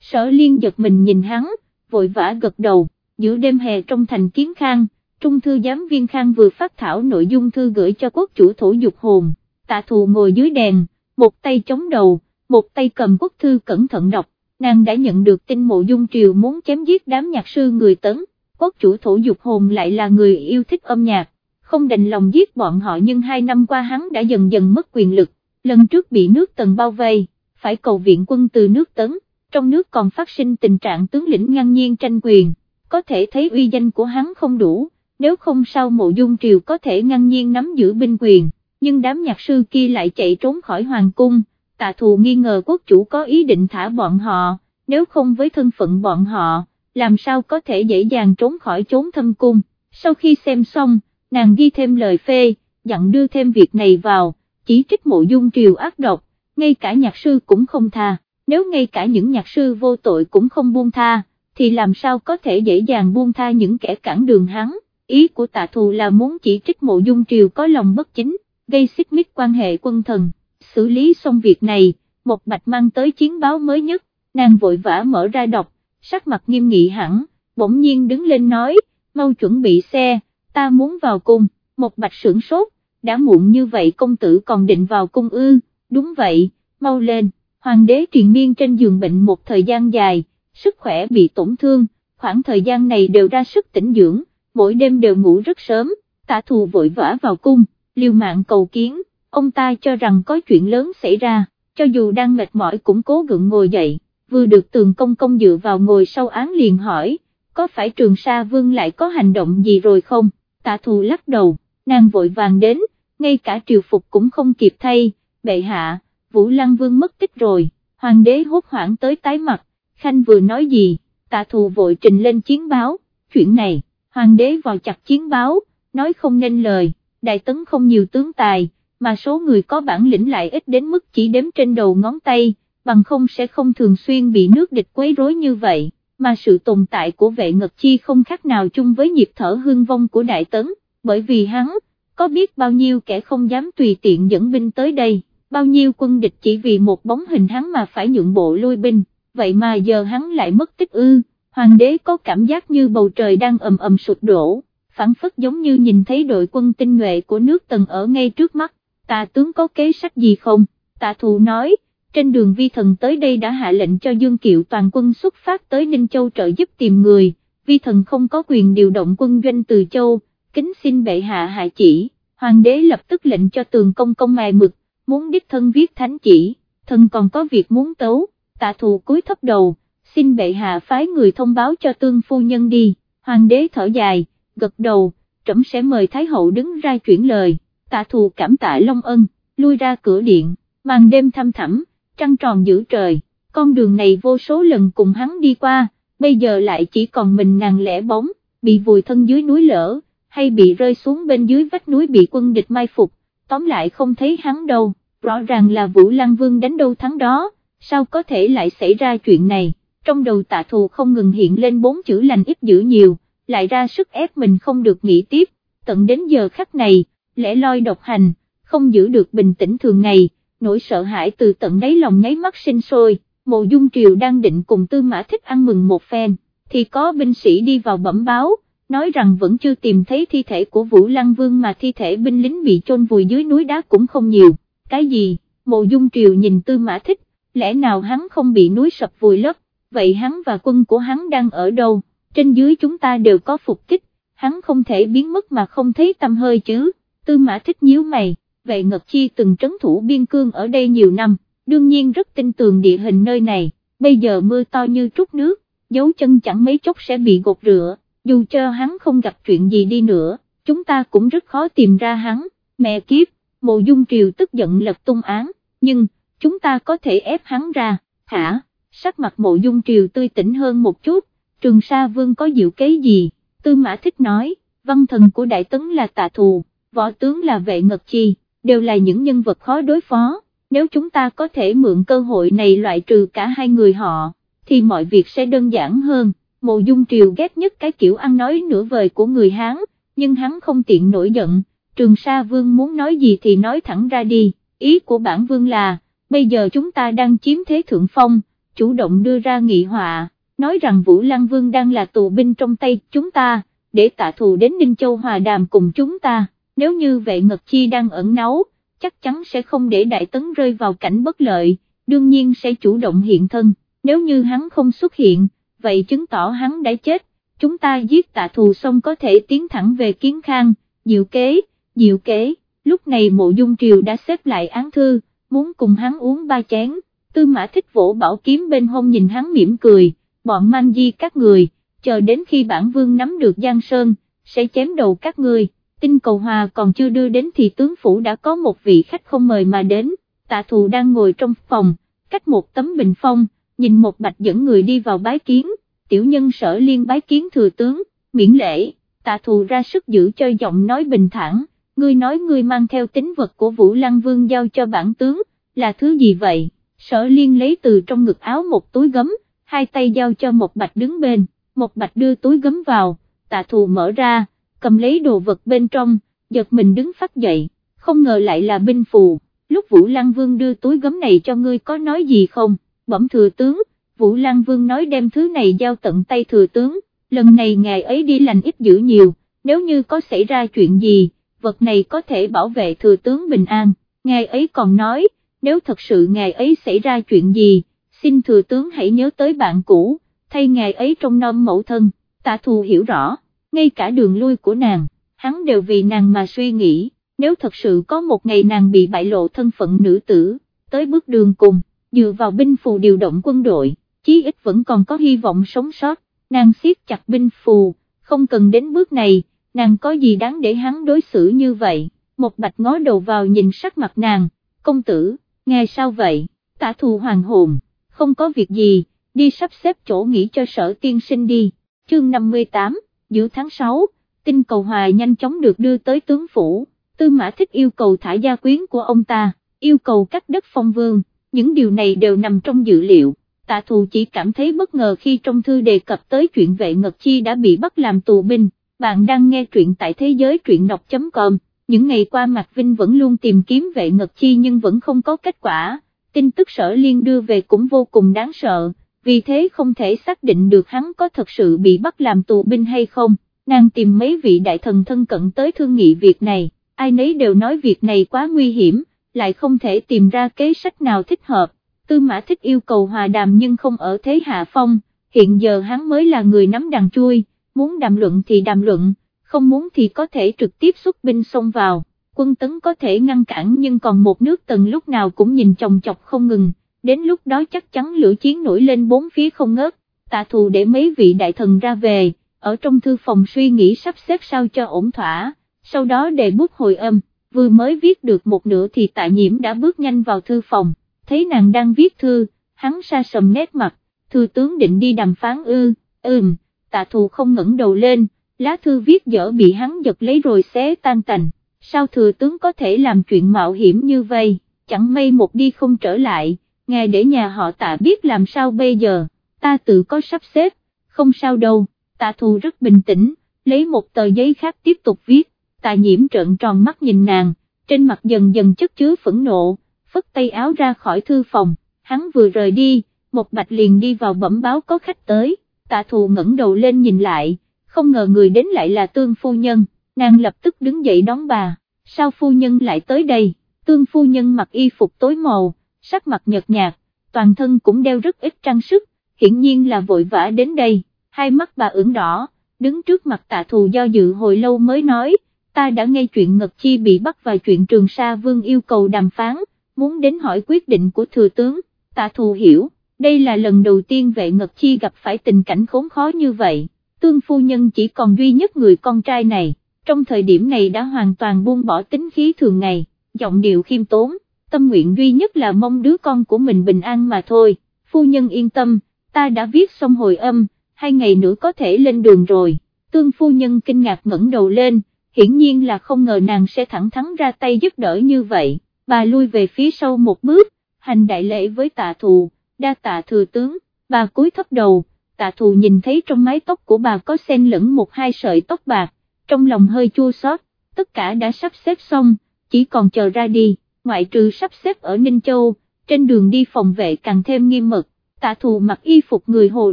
sở liên giật mình nhìn hắn, vội vã gật đầu, giữa đêm hè trong thành kiến khang, trung thư giám viên khang vừa phát thảo nội dung thư gửi cho quốc chủ thổ dục hồn, tạ thù ngồi dưới đèn, một tay chống đầu, một tay cầm quốc thư cẩn thận đọc, nàng đã nhận được tin mộ dung triều muốn chém giết đám nhạc sư người tấn, quốc chủ thổ dục hồn lại là người yêu thích âm nhạc, không đành lòng giết bọn họ nhưng hai năm qua hắn đã dần dần mất quyền lực, lần trước bị nước tần bao vây, phải cầu viện quân từ nước tấn, trong nước còn phát sinh tình trạng tướng lĩnh ngang nhiên tranh quyền, có thể thấy uy danh của hắn không đủ, nếu không sao mộ dung triều có thể ngang nhiên nắm giữ binh quyền, nhưng đám nhạc sư kia lại chạy trốn khỏi hoàng cung, tạ thù nghi ngờ quốc chủ có ý định thả bọn họ, nếu không với thân phận bọn họ, làm sao có thể dễ dàng trốn khỏi trốn thâm cung, sau khi xem xong, nàng ghi thêm lời phê, dặn đưa thêm việc này vào, chỉ trích mộ dung triều ác độc, ngay cả nhạc sư cũng không tha, nếu ngay cả những nhạc sư vô tội cũng không buông tha, thì làm sao có thể dễ dàng buông tha những kẻ cản đường hắn, ý của tạ thù là muốn chỉ trích mộ dung triều có lòng bất chính, gây xích mích quan hệ quân thần, xử lý xong việc này, một bạch mang tới chiến báo mới nhất, nàng vội vã mở ra đọc, sắc mặt nghiêm nghị hẳn, bỗng nhiên đứng lên nói, mau chuẩn bị xe, ta muốn vào cung, một bạch sưởng sốt, đã muộn như vậy công tử còn định vào cung ư, đúng vậy, mau lên, hoàng đế triền miên trên giường bệnh một thời gian dài, sức khỏe bị tổn thương, khoảng thời gian này đều ra sức tĩnh dưỡng, mỗi đêm đều ngủ rất sớm, tả thù vội vã vào cung, liều mạng cầu kiến, ông ta cho rằng có chuyện lớn xảy ra, cho dù đang mệt mỏi cũng cố gượng ngồi dậy, vừa được tường công công dựa vào ngồi sau án liền hỏi, có phải trường sa vương lại có hành động gì rồi không, tạ thù lắc đầu, nàng vội vàng đến, ngay cả triều phục cũng không kịp thay, bệ hạ, Vũ Lăng Vương mất tích rồi, hoàng đế hốt hoảng tới tái mặt, Khanh vừa nói gì, tạ thù vội trình lên chiến báo, chuyện này, hoàng đế vào chặt chiến báo, nói không nên lời, đại tấn không nhiều tướng tài, mà số người có bản lĩnh lại ít đến mức chỉ đếm trên đầu ngón tay, bằng không sẽ không thường xuyên bị nước địch quấy rối như vậy, mà sự tồn tại của vệ ngật chi không khác nào chung với nhịp thở hương vong của đại tấn, bởi vì hắn, có biết bao nhiêu kẻ không dám tùy tiện dẫn binh tới đây, bao nhiêu quân địch chỉ vì một bóng hình hắn mà phải nhượng bộ lui binh, vậy mà giờ hắn lại mất tích ư, hoàng đế có cảm giác như bầu trời đang ầm ầm sụt đổ, phản phất giống như nhìn thấy đội quân tinh nhuệ của nước tần ở ngay trước mắt, tà tướng có kế sách gì không, tà thù nói, trên đường vi thần tới đây đã hạ lệnh cho Dương Kiệu toàn quân xuất phát tới Ninh Châu trợ giúp tìm người, vi thần không có quyền điều động quân doanh từ Châu, kính xin bệ hạ hạ chỉ, hoàng đế lập tức lệnh cho tường công công mài mực, muốn đích thân viết thánh chỉ, thần còn có việc muốn tấu, tạ thù cúi thấp đầu, xin bệ hạ phái người thông báo cho tương phu nhân đi, hoàng đế thở dài, gật đầu, trẫm sẽ mời Thái hậu đứng ra chuyển lời, tạ thù cảm tạ Long Ân, lui ra cửa điện, màn đêm thăm thẳm, trăng tròn giữ trời, con đường này vô số lần cùng hắn đi qua, bây giờ lại chỉ còn mình nàng lẻ bóng, bị vùi thân dưới núi lở, hay bị rơi xuống bên dưới vách núi bị quân địch mai phục, tóm lại không thấy hắn đâu, rõ ràng là Vũ Lăng Vương đánh đâu thắng đó, sao có thể lại xảy ra chuyện này, trong đầu tạ thù không ngừng hiện lên bốn chữ lành ít dữ nhiều, lại ra sức ép mình không được nghĩ tiếp, tận đến giờ khắc này, lẽ loi độc hành, không giữ được bình tĩnh thường ngày, nỗi sợ hãi từ tận đáy lòng nháy mắt sinh sôi, mộ dung triều đang định cùng tư mã thích ăn mừng một phen, thì có binh sĩ đi vào bẩm báo, nói rằng vẫn chưa tìm thấy thi thể của Vũ Lăng Vương mà thi thể binh lính bị chôn vùi dưới núi đá cũng không nhiều, cái gì, mộ dung triều nhìn tư mã thích, lẽ nào hắn không bị núi sập vùi lấp, vậy hắn và quân của hắn đang ở đâu, trên dưới chúng ta đều có phục kích, hắn không thể biến mất mà không thấy tâm hơi chứ, tư mã thích nhíu mày, vệ Ngật Chi từng trấn thủ biên cương ở đây nhiều năm, đương nhiên rất tin tường địa hình nơi này, bây giờ mưa to như trút nước, dấu chân chẳng mấy chốc sẽ bị gột rửa, dù cho hắn không gặp chuyện gì đi nữa, chúng ta cũng rất khó tìm ra hắn, mẹ kiếp, mộ dung triều tức giận lật tung án, nhưng, chúng ta có thể ép hắn ra, hả, sắc mặt mộ dung triều tươi tỉnh hơn một chút, trường sa vương có diệu kế gì, tư mã thích nói, văn thần của đại tấn là tạ thù, võ tướng là vệ ngật chi, đều là những nhân vật khó đối phó, nếu chúng ta có thể mượn cơ hội này loại trừ cả hai người họ, thì mọi việc sẽ đơn giản hơn, mộ dung triều ghét nhất cái kiểu ăn nói nửa vời của người Hán, nhưng hắn không tiện nổi giận, trường sa vương muốn nói gì thì nói thẳng ra đi, ý của bản vương là, bây giờ chúng ta đang chiếm thế thượng phong, chủ động đưa ra nghị họa, nói rằng Vũ Lăng Vương đang là tù binh trong tay chúng ta, để tạ thù đến Ninh Châu hòa đàm cùng chúng ta, nếu như vệ ngật chi đang ẩn náu, chắc chắn sẽ không để đại tấn rơi vào cảnh bất lợi, đương nhiên sẽ chủ động hiện thân, nếu như hắn không xuất hiện, vậy chứng tỏ hắn đã chết, chúng ta giết tạ thù xong có thể tiến thẳng về kiến khang, diệu kế, diệu kế, lúc này mộ dung triều đã xếp lại án thư, muốn cùng hắn uống ba chén, tư mã thích vỗ bảo kiếm bên hông nhìn hắn mỉm cười, bọn man di các người, chờ đến khi bản vương nắm được Giang Sơn, sẽ chém đầu các người, tin cầu hòa còn chưa đưa đến thì tướng phủ đã có một vị khách không mời mà đến, tạ thù đang ngồi trong phòng, cách một tấm bình phong, nhìn một bạch dẫn người đi vào bái kiến, tiểu nhân sở liên bái kiến thừa tướng, miễn lễ, tạ thù ra sức giữ cho giọng nói bình thản, ngươi nói ngươi mang theo tính vật của Vũ Lăng Vương giao cho bản tướng, là thứ gì vậy, sở liên lấy từ trong ngực áo một túi gấm, hai tay giao cho một bạch đứng bên, một bạch đưa túi gấm vào, tạ thù mở ra, cầm lấy đồ vật bên trong, giật mình đứng phát dậy, không ngờ lại là binh phù, lúc Vũ Lăng Vương đưa túi gấm này cho ngươi có nói gì không, bẩm thừa tướng, Vũ Lăng Vương nói đem thứ này giao tận tay thừa tướng, lần này ngài ấy đi lành ít dữ nhiều, nếu như có xảy ra chuyện gì, vật này có thể bảo vệ thừa tướng bình an, ngài ấy còn nói, nếu thật sự ngài ấy xảy ra chuyện gì, xin thừa tướng hãy nhớ tới bạn cũ, thay ngài ấy trong nom mẫu thân, tạ thù hiểu rõ, ngay cả đường lui của nàng, hắn đều vì nàng mà suy nghĩ, nếu thật sự có một ngày nàng bị bại lộ thân phận nữ tử, tới bước đường cùng, dựa vào binh phù điều động quân đội, chí ít vẫn còn có hy vọng sống sót, nàng siết chặt binh phù, không cần đến bước này, nàng có gì đáng để hắn đối xử như vậy, một bạch ngó đầu vào nhìn sắc mặt nàng, công tử, nghe sao vậy, tả thù hoàng hồn, không có việc gì, đi sắp xếp chỗ nghỉ cho sở tiên sinh đi, chương 58, giữa tháng 6, tin cầu hòa nhanh chóng được đưa tới tướng phủ, tư mã thích yêu cầu thả gia quyến của ông ta, yêu cầu cắt đất phong vương, những điều này đều nằm trong dự liệu. Tạ thù chỉ cảm thấy bất ngờ khi trong thư đề cập tới chuyện vệ ngật chi đã bị bắt làm tù binh, bạn đang nghe truyện tại thế giới truyện đọc.com, những ngày qua Mạc Vinh vẫn luôn tìm kiếm vệ ngật chi nhưng vẫn không có kết quả, tin tức sở liên đưa về cũng vô cùng đáng sợ, vì thế không thể xác định được hắn có thật sự bị bắt làm tù binh hay không, nàng tìm mấy vị đại thần thân cận tới thương nghị việc này, ai nấy đều nói việc này quá nguy hiểm, lại không thể tìm ra kế sách nào thích hợp, tư mã thích yêu cầu hòa đàm nhưng không ở thế hạ phong, hiện giờ hắn mới là người nắm đằng chui, muốn đàm luận thì đàm luận, không muốn thì có thể trực tiếp xuất binh xông vào, quân tấn có thể ngăn cản nhưng còn một nước tần lúc nào cũng nhìn chồng chọc không ngừng, đến lúc đó chắc chắn lửa chiến nổi lên bốn phía không ngớt, tạ thù để mấy vị đại thần ra về, ở trong thư phòng suy nghĩ sắp xếp sao cho ổn thỏa, sau đó đề bút hồi âm, vừa mới viết được một nửa thì tạ nhiễm đã bước nhanh vào thư phòng, thấy nàng đang viết thư, hắn sa sầm nét mặt, thư tướng định đi đàm phán ư, ừm, tạ thù không ngẩng đầu lên, lá thư viết dở bị hắn giật lấy rồi xé tan tành, sao thừa tướng có thể làm chuyện mạo hiểm như vậy, chẳng may một đi không trở lại, ngài để nhà họ tạ biết làm sao bây giờ, ta tự có sắp xếp, không sao đâu, tạ thù rất bình tĩnh, lấy một tờ giấy khác tiếp tục viết, tạ nhiễm trợn tròn mắt nhìn nàng, trên mặt dần dần chất chứa phẫn nộ, phất tay áo ra khỏi thư phòng, hắn vừa rời đi, một bạch liền đi vào bẩm báo có khách tới, tạ thù ngẩng đầu lên nhìn lại, không ngờ người đến lại là tương phu nhân, nàng lập tức đứng dậy đón bà, sao phu nhân lại tới đây, tương phu nhân mặc y phục tối màu, sắc mặt nhợt nhạt, toàn thân cũng đeo rất ít trang sức, hiển nhiên là vội vã đến đây, hai mắt bà ửng đỏ, đứng trước mặt tạ thù do dự hồi lâu mới nói, ta đã nghe chuyện Ngật Chi bị bắt và chuyện Trường Sa Vương yêu cầu đàm phán, muốn đến hỏi quyết định của thừa tướng, tạ thù hiểu, đây là lần đầu tiên vệ Ngật Chi gặp phải tình cảnh khốn khó như vậy, tương phu nhân chỉ còn duy nhất người con trai này, trong thời điểm này đã hoàn toàn buông bỏ tính khí thường ngày, giọng điệu khiêm tốn, tâm nguyện duy nhất là mong đứa con của mình bình an mà thôi, phu nhân yên tâm, ta đã viết xong hồi âm, hai ngày nữa có thể lên đường rồi, tương phu nhân kinh ngạc ngẩng đầu lên, hiển nhiên là không ngờ nàng sẽ thẳng thắn ra tay giúp đỡ như vậy, bà lui về phía sau một bước, hành đại lễ với tạ thù, đa tạ thừa tướng, bà cúi thấp đầu, tạ thù nhìn thấy trong mái tóc của bà có xen lẫn một hai sợi tóc bạc, trong lòng hơi chua xót, tất cả đã sắp xếp xong, chỉ còn chờ ra đi, ngoại trừ sắp xếp ở Ninh Châu, trên đường đi phòng vệ càng thêm nghiêm mật, tạ thù mặc y phục người hồ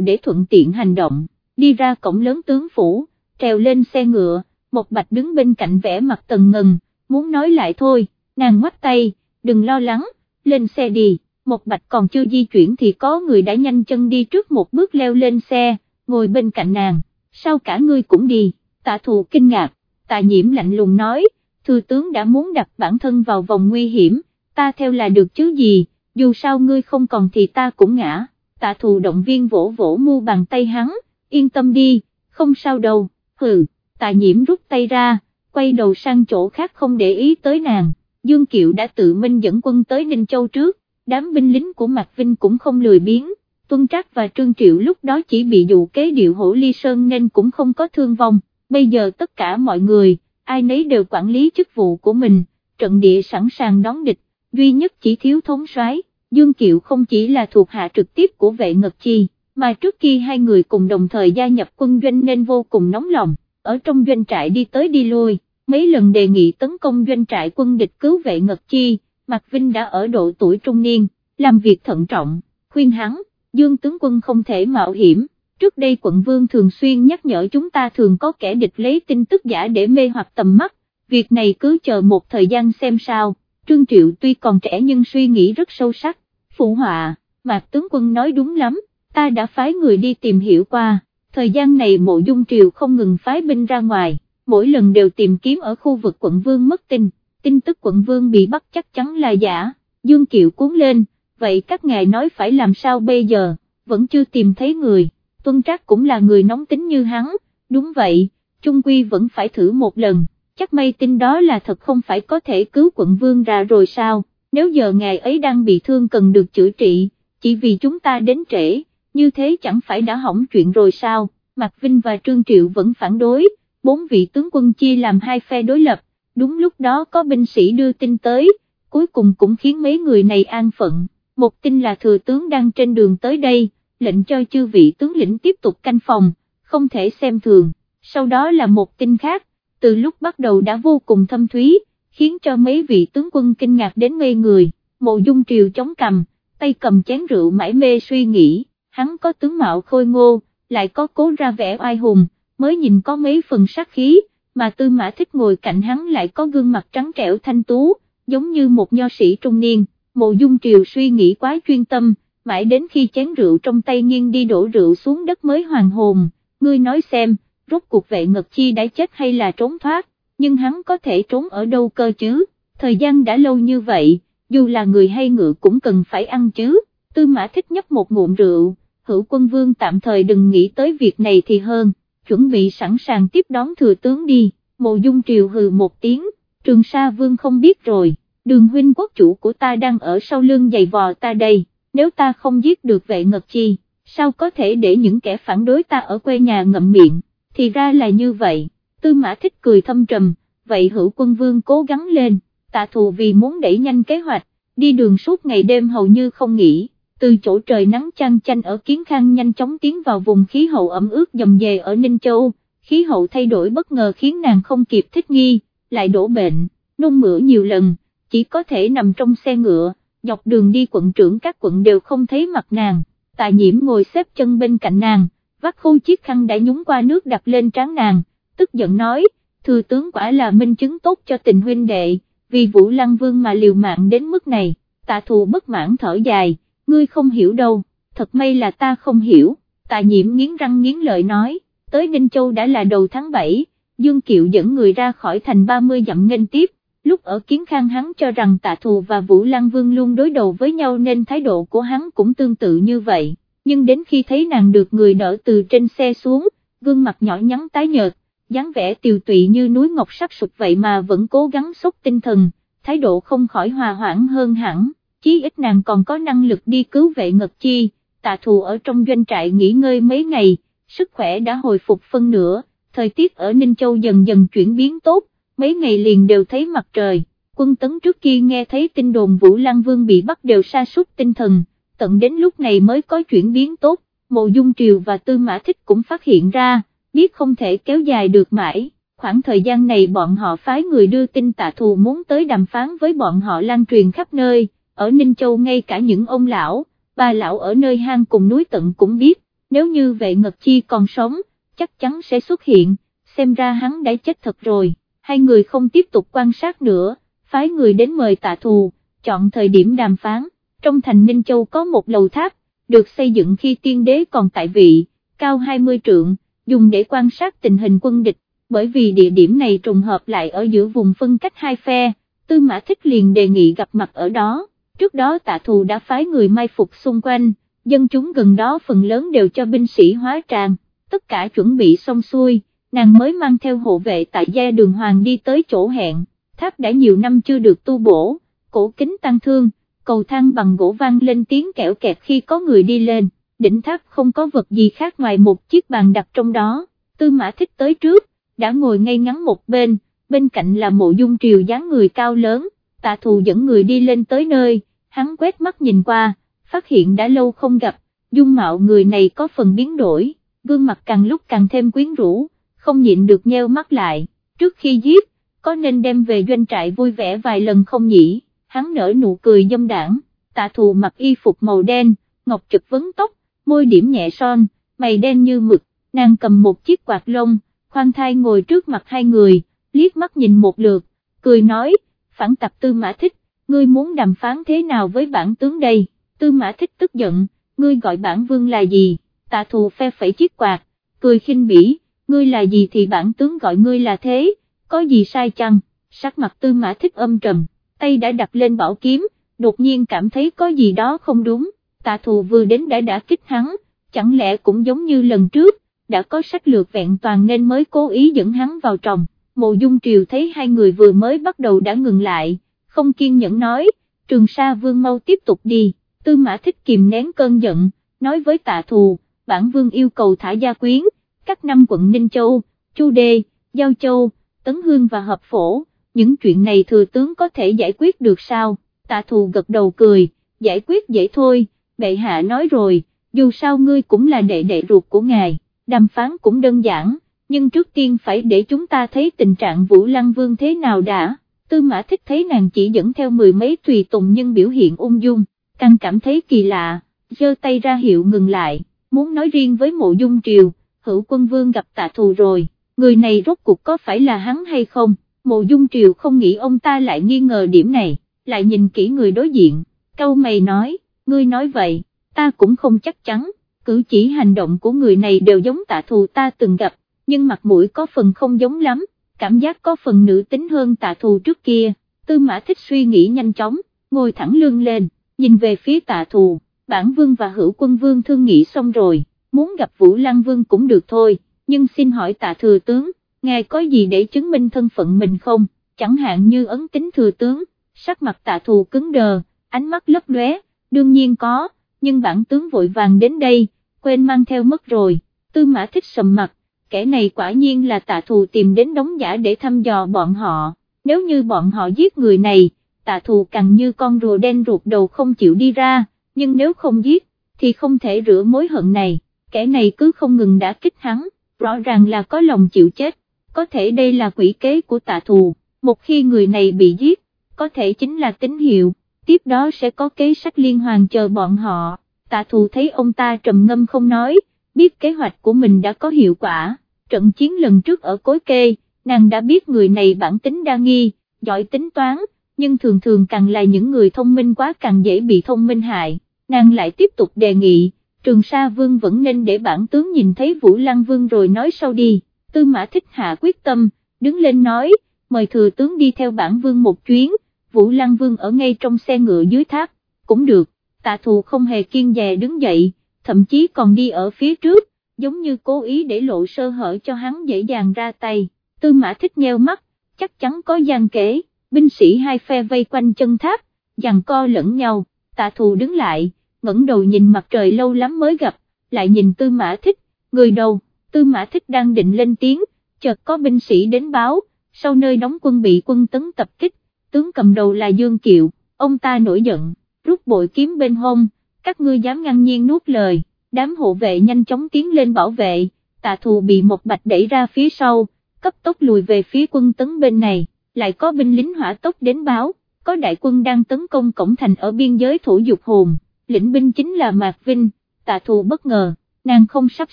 để thuận tiện hành động, đi ra cổng lớn tướng phủ, trèo lên xe ngựa, một bạch đứng bên cạnh vẽ mặt tần ngần, muốn nói lại thôi, nàng ngoắt tay, đừng lo lắng, lên xe đi, một bạch còn chưa di chuyển thì có người đã nhanh chân đi trước một bước leo lên xe, ngồi bên cạnh nàng, sao cả ngươi cũng đi, tạ thù kinh ngạc, tạ nhiễm lạnh lùng nói, thư tướng đã muốn đặt bản thân vào vòng nguy hiểm, ta theo là được chứ gì, dù sao ngươi không còn thì ta cũng ngã, tạ thù động viên vỗ vỗ mu bàn tay hắn, yên tâm đi, không sao đâu, hừ, tạ nhiễm rút tay ra, quay đầu sang chỗ khác không để ý tới nàng, Dương Kiệu đã tự minh dẫn quân tới Ninh Châu trước, đám binh lính của Mạc Vinh cũng không lười biếng, Tuân Trác và Trương Triệu lúc đó chỉ bị dụ kế điệu hổ ly sơn nên cũng không có thương vong, bây giờ tất cả mọi người, ai nấy đều quản lý chức vụ của mình, trận địa sẵn sàng đón địch, duy nhất chỉ thiếu thống soái. Dương Kiệu không chỉ là thuộc hạ trực tiếp của vệ Ngật Chi, mà trước khi hai người cùng đồng thời gia nhập quân doanh nên vô cùng nóng lòng, ở trong doanh trại đi tới đi lui, mấy lần đề nghị tấn công doanh trại quân địch cứu vệ Ngật Chi, Mạc Vinh đã ở độ tuổi trung niên, làm việc thận trọng, khuyên hắn, Dương tướng quân không thể mạo hiểm, trước đây quận vương thường xuyên nhắc nhở chúng ta thường có kẻ địch lấy tin tức giả để mê hoặc tầm mắt, việc này cứ chờ một thời gian xem sao, Trương Triệu tuy còn trẻ nhưng suy nghĩ rất sâu sắc, phụ họa, Mạc tướng quân nói đúng lắm, ta đã phái người đi tìm hiểu qua, thời gian này mộ dung triều không ngừng phái binh ra ngoài, mỗi lần đều tìm kiếm ở khu vực quận vương mất tin, tin tức quận vương bị bắt chắc chắn là giả, Dương Kiệu cuốn lên, vậy các ngài nói phải làm sao bây giờ, vẫn chưa tìm thấy người, tuân trác cũng là người nóng tính như hắn, đúng vậy, Trung Quy vẫn phải thử một lần, chắc may tin đó là thật không phải có thể cứu quận vương ra rồi sao, nếu giờ ngài ấy đang bị thương cần được chữa trị, chỉ vì chúng ta đến trễ, như thế chẳng phải đã hỏng chuyện rồi sao, Mạc Vinh và Trương Triệu vẫn phản đối, bốn vị tướng quân chia làm hai phe đối lập, đúng lúc đó có binh sĩ đưa tin tới, cuối cùng cũng khiến mấy người này an phận, một tin là thừa tướng đang trên đường tới đây, lệnh cho chư vị tướng lĩnh tiếp tục canh phòng, không thể xem thường, sau đó là một tin khác, từ lúc bắt đầu đã vô cùng thâm thúy, khiến cho mấy vị tướng quân kinh ngạc đến ngây người, mộ dung triều chống cầm, tay cầm chén rượu mãi mê suy nghĩ, hắn có tướng mạo khôi ngô, lại có cố ra vẻ oai hùng, mới nhìn có mấy phần sát khí, mà tư mã thích ngồi cạnh hắn lại có gương mặt trắng trẻo thanh tú, giống như một nho sĩ trung niên, mộ dung triều suy nghĩ quá chuyên tâm, mãi đến khi chén rượu trong tay nghiêng đi đổ rượu xuống đất mới hoàn hồn, ngươi nói xem, rốt cuộc vệ ngật chi đã chết hay là trốn thoát, nhưng hắn có thể trốn ở đâu cơ chứ, thời gian đã lâu như vậy, dù là người hay ngựa cũng cần phải ăn chứ, tư mã thích nhấp một ngụm rượu, hữu quân vương tạm thời đừng nghĩ tới việc này thì hơn, chuẩn bị sẵn sàng tiếp đón thừa tướng đi, mộ dung triều hừ một tiếng, trường sa vương không biết rồi, đường huynh quốc chủ của ta đang ở sau lưng giày vò ta đây, nếu ta không giết được vệ ngật chi, sao có thể để những kẻ phản đối ta ở quê nhà ngậm miệng, thì ra là như vậy, tư mã thích cười thâm trầm, vậy hữu quân vương cố gắng lên, tạ thù vì muốn đẩy nhanh kế hoạch, đi đường suốt ngày đêm hầu như không nghỉ. Từ chỗ trời nắng chang chanh ở Kiến Khang nhanh chóng tiến vào vùng khí hậu ẩm ướt dầm dề ở Ninh Châu, khí hậu thay đổi bất ngờ khiến nàng không kịp thích nghi, lại đổ bệnh, nôn mửa nhiều lần, chỉ có thể nằm trong xe ngựa, dọc đường đi quận trưởng các quận đều không thấy mặt nàng, tạ nhiễm ngồi xếp chân bên cạnh nàng, vắt khô chiếc khăn đã nhúng qua nước đặt lên trán nàng, tức giận nói, thừa tướng quả là minh chứng tốt cho tình huynh đệ, vì Vũ Lăng Vương mà liều mạng đến mức này, tạ thù bất mãn thở dài ngươi không hiểu đâu, thật may là ta không hiểu, tạ nhiễm nghiến răng nghiến lợi nói, tới Ninh Châu đã là đầu tháng 7, Dương Kiệu dẫn người ra khỏi thành 30 dặm nghênh tiếp, lúc ở kiến khang hắn cho rằng tạ thù và Vũ Lăng Vương luôn đối đầu với nhau nên thái độ của hắn cũng tương tự như vậy, nhưng đến khi thấy nàng được người đỡ từ trên xe xuống, gương mặt nhỏ nhắn tái nhợt, dáng vẻ tiều tụy như núi ngọc sắc sụt vậy mà vẫn cố gắng sốc tinh thần, thái độ không khỏi hòa hoãn hơn hẳn. Chí ít nàng còn có năng lực đi cứu vệ ngật chi, tạ thù ở trong doanh trại nghỉ ngơi mấy ngày, sức khỏe đã hồi phục phân nửa, thời tiết ở Ninh Châu dần dần chuyển biến tốt, mấy ngày liền đều thấy mặt trời, quân tấn trước kia nghe thấy tin đồn Vũ Lăng Vương bị bắt đều sa sút tinh thần, tận đến lúc này mới có chuyển biến tốt, Mộ Dung Triều và Tư Mã Thích cũng phát hiện ra, biết không thể kéo dài được mãi. Khoảng thời gian này bọn họ phái người đưa tin tạ thù muốn tới đàm phán với bọn họ lan truyền khắp nơi, ở Ninh Châu ngay cả những ông lão, bà lão ở nơi hang cùng núi tận cũng biết, nếu như vệ ngật chi còn sống, chắc chắn sẽ xuất hiện, xem ra hắn đã chết thật rồi, hai người không tiếp tục quan sát nữa, phái người đến mời tạ thù, chọn thời điểm đàm phán, trong thành Ninh Châu có một lầu tháp, được xây dựng khi tiên đế còn tại vị, cao 20 trượng, dùng để quan sát tình hình quân địch, bởi vì địa điểm này trùng hợp lại ở giữa vùng phân cách hai phe, Tư Mã Thích liền đề nghị gặp mặt ở đó, trước đó tạ thù đã phái người mai phục xung quanh, dân chúng gần đó phần lớn đều cho binh sĩ hóa tràng, tất cả chuẩn bị xong xuôi, nàng mới mang theo hộ vệ tại gia đường hoàng đi tới chỗ hẹn, tháp đã nhiều năm chưa được tu bổ, cổ kính tăng thương, cầu thang bằng gỗ vang lên tiếng kẹo kẹt khi có người đi lên, đỉnh tháp không có vật gì khác ngoài một chiếc bàn đặt trong đó, tư mã thích tới trước, đã ngồi ngay ngắn một bên, bên cạnh là mộ dung triều dáng người cao lớn, tạ thù dẫn người đi lên tới nơi, hắn quét mắt nhìn qua, phát hiện đã lâu không gặp, dung mạo người này có phần biến đổi, gương mặt càng lúc càng thêm quyến rũ, không nhịn được nheo mắt lại, trước khi giết, có nên đem về doanh trại vui vẻ vài lần không nhỉ, hắn nở nụ cười dâm đảng, tạ thù mặc y phục màu đen, ngọc trực vấn tóc, môi điểm nhẹ son, mày đen như mực, nàng cầm một chiếc quạt lông, khoan thai ngồi trước mặt hai người, liếc mắt nhìn một lượt, cười nói, phản tập tư mã thích, ngươi muốn đàm phán thế nào với bản tướng đây, tư mã thích tức giận, ngươi gọi bản vương là gì, tạ thù phe phẩy chiếc quạt, cười khinh bỉ, ngươi là gì thì bản tướng gọi ngươi là thế, có gì sai chăng, sắc mặt tư mã thích âm trầm, tay đã đặt lên bảo kiếm, đột nhiên cảm thấy có gì đó không đúng, tạ thù vừa đến đã đã kích hắn, chẳng lẽ cũng giống như lần trước, đã có sách lược vẹn toàn nên mới cố ý dẫn hắn vào tròng, mộ dung triều thấy hai người vừa mới bắt đầu đã ngừng lại, không kiên nhẫn nói, trường sa vương mau tiếp tục đi, tư mã thích kìm nén cơn giận, nói với tạ thù, bản vương yêu cầu thả gia quyến, các năm quận Ninh Châu, Chu Đê, Giao Châu, Tấn Hương và Hợp Phổ, những chuyện này thừa tướng có thể giải quyết được sao, tạ thù gật đầu cười, giải quyết dễ thôi, bệ hạ nói rồi, dù sao ngươi cũng là đệ đệ ruột của ngài, đàm phán cũng đơn giản, nhưng trước tiên phải để chúng ta thấy tình trạng Vũ Lăng Vương thế nào đã, tư mã thích thấy nàng chỉ dẫn theo mười mấy tùy tùng nhưng biểu hiện ung dung, càng cảm thấy kỳ lạ, giơ tay ra hiệu ngừng lại, muốn nói riêng với mộ dung triều, hữu quân vương gặp tạ thù rồi, người này rốt cuộc có phải là hắn hay không, mộ dung triều không nghĩ ông ta lại nghi ngờ điểm này, lại nhìn kỹ người đối diện, câu mày nói, ngươi nói vậy, ta cũng không chắc chắn, cử chỉ hành động của người này đều giống tạ thù ta từng gặp, nhưng mặt mũi có phần không giống lắm, cảm giác có phần nữ tính hơn tạ thù trước kia, tư mã thích suy nghĩ nhanh chóng, ngồi thẳng lưng lên, nhìn về phía tạ thù, bản vương và hữu quân vương thương nghĩ xong rồi, muốn gặp Vũ Lăng Vương cũng được thôi, nhưng xin hỏi tạ thừa tướng, ngài có gì để chứng minh thân phận mình không, chẳng hạn như ấn tính thừa tướng, sắc mặt tạ thù cứng đờ, ánh mắt lấp lóe, đương nhiên có, nhưng bản tướng vội vàng đến đây, quên mang theo mất rồi, tư mã thích sầm mặt, kẻ này quả nhiên là tạ thù tìm đến đóng giả để thăm dò bọn họ, nếu như bọn họ giết người này, tạ thù càng như con rùa đen ruột đầu không chịu đi ra, nhưng nếu không giết, thì không thể rửa mối hận này, kẻ này cứ không ngừng đã kích hắn, rõ ràng là có lòng chịu chết, có thể đây là quỷ kế của tạ thù, một khi người này bị giết, có thể chính là tín hiệu, tiếp đó sẽ có kế sách liên hoàn chờ bọn họ, tạ thù thấy ông ta trầm ngâm không nói, biết kế hoạch của mình đã có hiệu quả, trận chiến lần trước ở cối kê, nàng đã biết người này bản tính đa nghi, giỏi tính toán, nhưng thường thường càng là những người thông minh quá càng dễ bị thông minh hại, nàng lại tiếp tục đề nghị, Trường Sa Vương vẫn nên để bản tướng nhìn thấy Vũ Lăng Vương rồi nói sau đi, Tư Mã Thích Hạ quyết tâm, đứng lên nói, mời thừa tướng đi theo bản vương một chuyến, Vũ Lăng Vương ở ngay trong xe ngựa dưới tháp, cũng được, tạ thù không hề kiên dè đứng dậy, thậm chí còn đi ở phía trước, giống như cố ý để lộ sơ hở cho hắn dễ dàng ra tay, Tư Mã Thích nheo mắt, chắc chắn có gian kế, binh sĩ hai phe vây quanh chân tháp, giằng co lẫn nhau, tạ thù đứng lại ngẩng đầu nhìn mặt trời lâu lắm mới gặp, lại nhìn tư mã thích, người đầu, tư mã thích đang định lên tiếng, chợt có binh sĩ đến báo, sau nơi đóng quân bị quân tấn tập kích, tướng cầm đầu là Dương Kiệu, ông ta nổi giận, rút bội kiếm bên hông, các ngươi dám ngăn nhiên nuốt lời, đám hộ vệ nhanh chóng tiến lên bảo vệ, tạ thù bị một bạch đẩy ra phía sau, cấp tốc lùi về phía quân tấn bên này, lại có binh lính hỏa tốc đến báo, có đại quân đang tấn công cổng thành ở biên giới thủ dục hồn, lĩnh binh chính là Mạc Vinh, tạ thù bất ngờ, nàng không sắp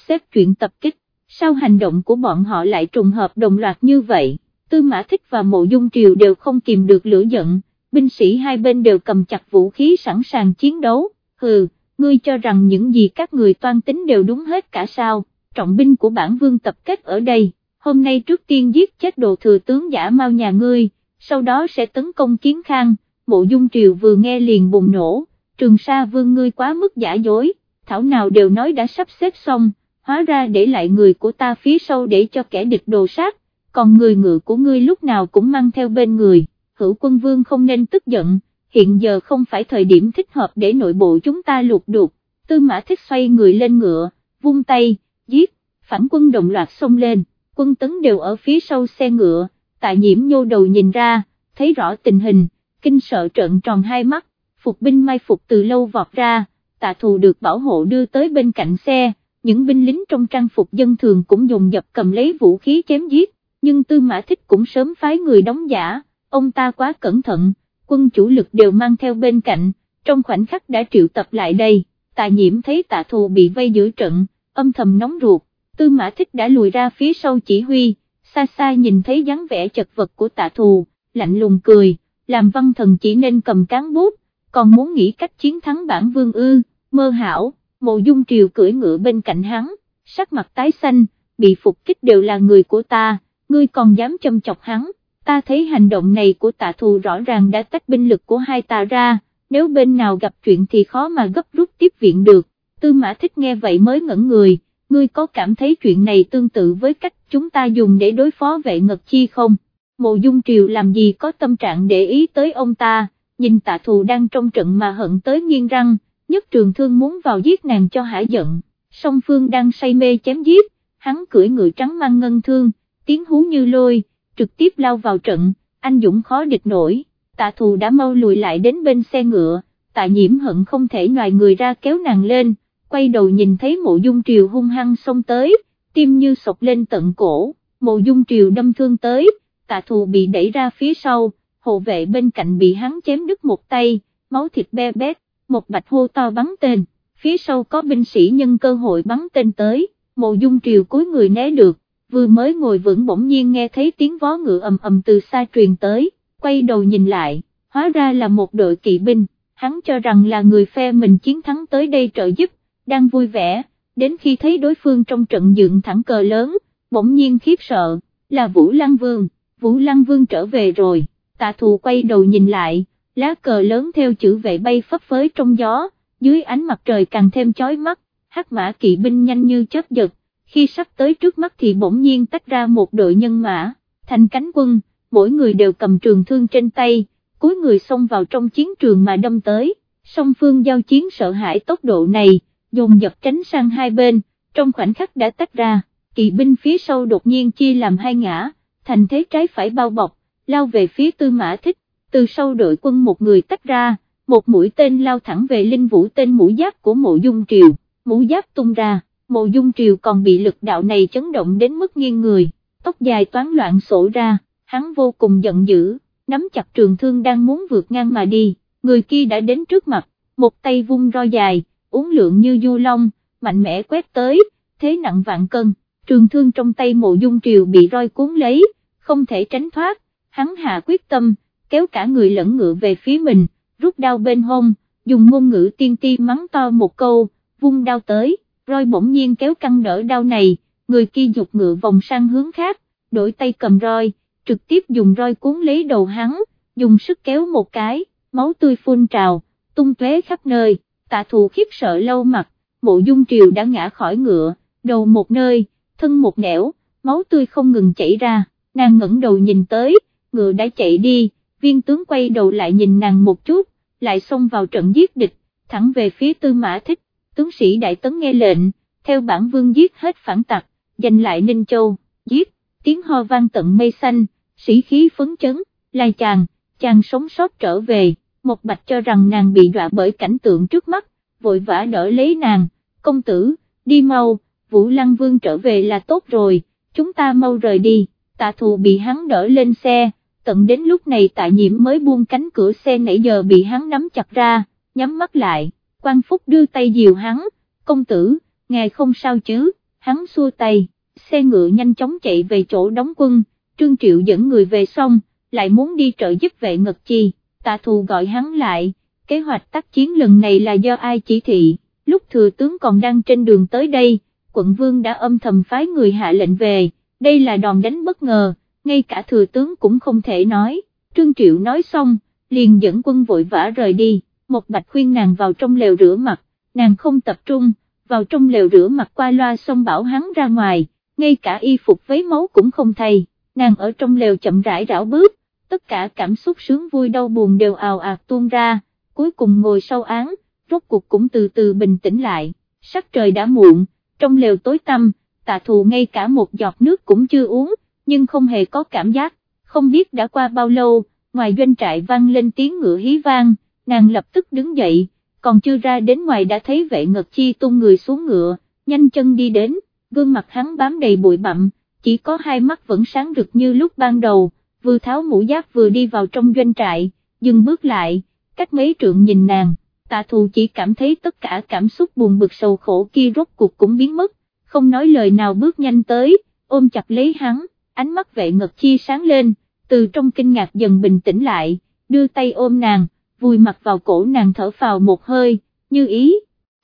xếp chuyện tập kích, sao hành động của bọn họ lại trùng hợp đồng loạt như vậy, tư mã thích và mộ dung triều đều không kìm được lửa giận, binh sĩ hai bên đều cầm chặt vũ khí sẵn sàng chiến đấu, hừ, ngươi cho rằng những gì các người toan tính đều đúng hết cả sao, trọng binh của bản vương tập kết ở đây, hôm nay trước tiên giết chết đồ thừa tướng giả mau nhà ngươi, sau đó sẽ tấn công kiến khang, mộ dung triều vừa nghe liền bùng nổ, trường sa vương ngươi quá mức giả dối, thảo nào đều nói đã sắp xếp xong, hóa ra để lại người của ta phía sau để cho kẻ địch đồ sát, còn người ngựa của ngươi lúc nào cũng mang theo bên người, hữu quân vương không nên tức giận, hiện giờ không phải thời điểm thích hợp để nội bộ chúng ta lục đục, tư mã thích xoay người lên ngựa, vung tay, giết, phản quân đồng loạt xông lên, quân tấn đều ở phía sau xe ngựa, tại nhiễm nhô đầu nhìn ra, thấy rõ tình hình, kinh sợ trợn tròn hai mắt, phục binh mai phục từ lâu vọt ra, tạ thù được bảo hộ đưa tới bên cạnh xe, những binh lính trong trang phục dân thường cũng dùng dập cầm lấy vũ khí chém giết, nhưng tư mã thích cũng sớm phái người đóng giả, ông ta quá cẩn thận, quân chủ lực đều mang theo bên cạnh, trong khoảnh khắc đã triệu tập lại đây, tạ nhiễm thấy tạ thù bị vây giữa trận, âm thầm nóng ruột, tư mã thích đã lùi ra phía sau chỉ huy, xa xa nhìn thấy dáng vẻ chật vật của tạ thù, lạnh lùng cười, làm văn thần chỉ nên cầm cán bút, còn muốn nghĩ cách chiến thắng bản vương ư, mơ hảo, mộ dung triều cưỡi ngựa bên cạnh hắn, sắc mặt tái xanh, bị phục kích đều là người của ta, ngươi còn dám châm chọc hắn, ta thấy hành động này của tạ thù rõ ràng đã tách binh lực của hai ta ra, nếu bên nào gặp chuyện thì khó mà gấp rút tiếp viện được, tư mã thích nghe vậy mới ngẩn người, ngươi có cảm thấy chuyện này tương tự với cách chúng ta dùng để đối phó vệ ngật chi không? Mộ Dung Triều làm gì có tâm trạng để ý tới ông ta, nhìn tạ thù đang trong trận mà hận tới nghiêng răng, nhất trường thương muốn vào giết nàng cho hả giận, song phương đang say mê chém giết, hắn cưỡi ngựa trắng mang ngân thương, tiếng hú như lôi, trực tiếp lao vào trận, anh dũng khó địch nổi, tạ thù đã mau lùi lại đến bên xe ngựa, tạ nhiễm hận không thể ngoài người ra kéo nàng lên, quay đầu nhìn thấy mộ dung triều hung hăng xông tới, tim như sọc lên tận cổ, mộ dung triều đâm thương tới, tạ thù bị đẩy ra phía sau, hộ vệ bên cạnh bị hắn chém đứt một tay, máu thịt be bét, một bạch hô to bắn tên, phía sau có binh sĩ nhân cơ hội bắn tên tới, mộ dung triều cúi người né được, vừa mới ngồi vững bỗng nhiên nghe thấy tiếng vó ngựa ầm ầm từ xa truyền tới, quay đầu nhìn lại, hóa ra là một đội kỵ binh, hắn cho rằng là người phe mình chiến thắng tới đây trợ giúp, đang vui vẻ, đến khi thấy đối phương trong trận dựng thẳng cờ lớn, bỗng nhiên khiếp sợ, là Vũ Lăng Vương, Vũ Lăng Vương trở về rồi, tạ thù quay đầu nhìn lại, lá cờ lớn theo chữ vệ bay phấp phới trong gió, dưới ánh mặt trời càng thêm chói mắt, hắc mã kỵ binh nhanh như chớp giật, khi sắp tới trước mắt thì bỗng nhiên tách ra một đội nhân mã, thành cánh quân, mỗi người đều cầm trường thương trên tay, cuối người xông vào trong chiến trường mà đâm tới, song phương giao chiến sợ hãi tốc độ này, dồn dập tránh sang hai bên, trong khoảnh khắc đã tách ra, kỵ binh phía sau đột nhiên chia làm hai ngã, thành thế trái phải bao bọc, lao về phía tư mã thích, từ sau đội quân một người tách ra, một mũi tên lao thẳng về linh vũ tên mũ giáp của mộ dung triều, mũ giáp tung ra, mộ dung triều còn bị lực đạo này chấn động đến mức nghiêng người, tóc dài toán loạn sổ ra, hắn vô cùng giận dữ, nắm chặt trường thương đang muốn vượt ngang mà đi, người kia đã đến trước mặt, một tay vung roi dài, uống lượng như du long, mạnh mẽ quét tới, thế nặng vạn cân, trường thương trong tay mộ dung triều bị roi cuốn lấy, không thể tránh thoát, hắn hạ quyết tâm, kéo cả người lẫn ngựa về phía mình, rút đao bên hông, dùng ngôn ngữ tiên ti mắng to một câu, vung đao tới, roi bỗng nhiên kéo căng đỡ đao này, người kia dục ngựa vòng sang hướng khác, đổi tay cầm roi, trực tiếp dùng roi cuốn lấy đầu hắn, dùng sức kéo một cái, máu tươi phun trào, tung tóe khắp nơi, tạ thù khiếp sợ lâu mặt, mộ dung triều đã ngã khỏi ngựa, đầu một nơi, thân một nẻo, máu tươi không ngừng chảy ra, nàng ngẩng đầu nhìn tới, ngựa đã chạy đi, viên tướng quay đầu lại nhìn nàng một chút, lại xông vào trận giết địch, thẳng về phía tư mã thích, tướng sĩ đại tấn nghe lệnh, theo bản vương giết hết phản tặc, giành lại Ninh Châu, giết, tiếng ho vang tận mây xanh, sĩ khí phấn chấn, lai chàng, chàng sống sót trở về, một bạch cho rằng nàng bị đọa bởi cảnh tượng trước mắt, vội vã đỡ lấy nàng, công tử, đi mau, Vũ Lăng Vương trở về là tốt rồi, chúng ta mau rời đi, tạ thù bị hắn đỡ lên xe, tận đến lúc này tạ nhiễm mới buông cánh cửa xe nãy giờ bị hắn nắm chặt ra, nhắm mắt lại, quan phúc đưa tay dìu hắn, công tử, ngài không sao chứ, hắn xua tay, xe ngựa nhanh chóng chạy về chỗ đóng quân, Trương Triệu dẫn người về xong, lại muốn đi trợ giúp vệ ngật chi, tạ thù gọi hắn lại, kế hoạch tác chiến lần này là do ai chỉ thị, lúc thừa tướng còn đang trên đường tới đây, quận vương đã âm thầm phái người hạ lệnh về, đây là đòn đánh bất ngờ, ngay cả thừa tướng cũng không thể nói, Trương Triệu nói xong, liền dẫn quân vội vã rời đi, một bạch khuyên nàng vào trong lều rửa mặt, nàng không tập trung, vào trong lều rửa mặt qua loa xong bảo hắn ra ngoài, ngay cả y phục vấy máu cũng không thay, nàng ở trong lều chậm rãi rảo bước, tất cả cảm xúc sướng vui đau buồn đều ào ạt tuôn ra, cuối cùng ngồi sau án, rốt cuộc cũng từ từ bình tĩnh lại, sắc trời đã muộn, trong lều tối tăm, tạ thù ngay cả một giọt nước cũng chưa uống, nhưng không hề có cảm giác, không biết đã qua bao lâu, ngoài doanh trại vang lên tiếng ngựa hí vang, nàng lập tức đứng dậy, còn chưa ra đến ngoài đã thấy vệ ngật chi tung người xuống ngựa, nhanh chân đi đến, gương mặt hắn bám đầy bụi bặm, chỉ có hai mắt vẫn sáng rực như lúc ban đầu, vừa tháo mũ giáp vừa đi vào trong doanh trại, dừng bước lại, cách mấy trượng nhìn nàng, tạ thù chỉ cảm thấy tất cả cảm xúc buồn bực sầu khổ kia rốt cuộc cũng biến mất, không nói lời nào bước nhanh tới, ôm chặt lấy hắn, ánh mắt vệ ngật chi sáng lên, từ trong kinh ngạc dần bình tĩnh lại, đưa tay ôm nàng, vùi mặt vào cổ nàng thở phào một hơi, như ý.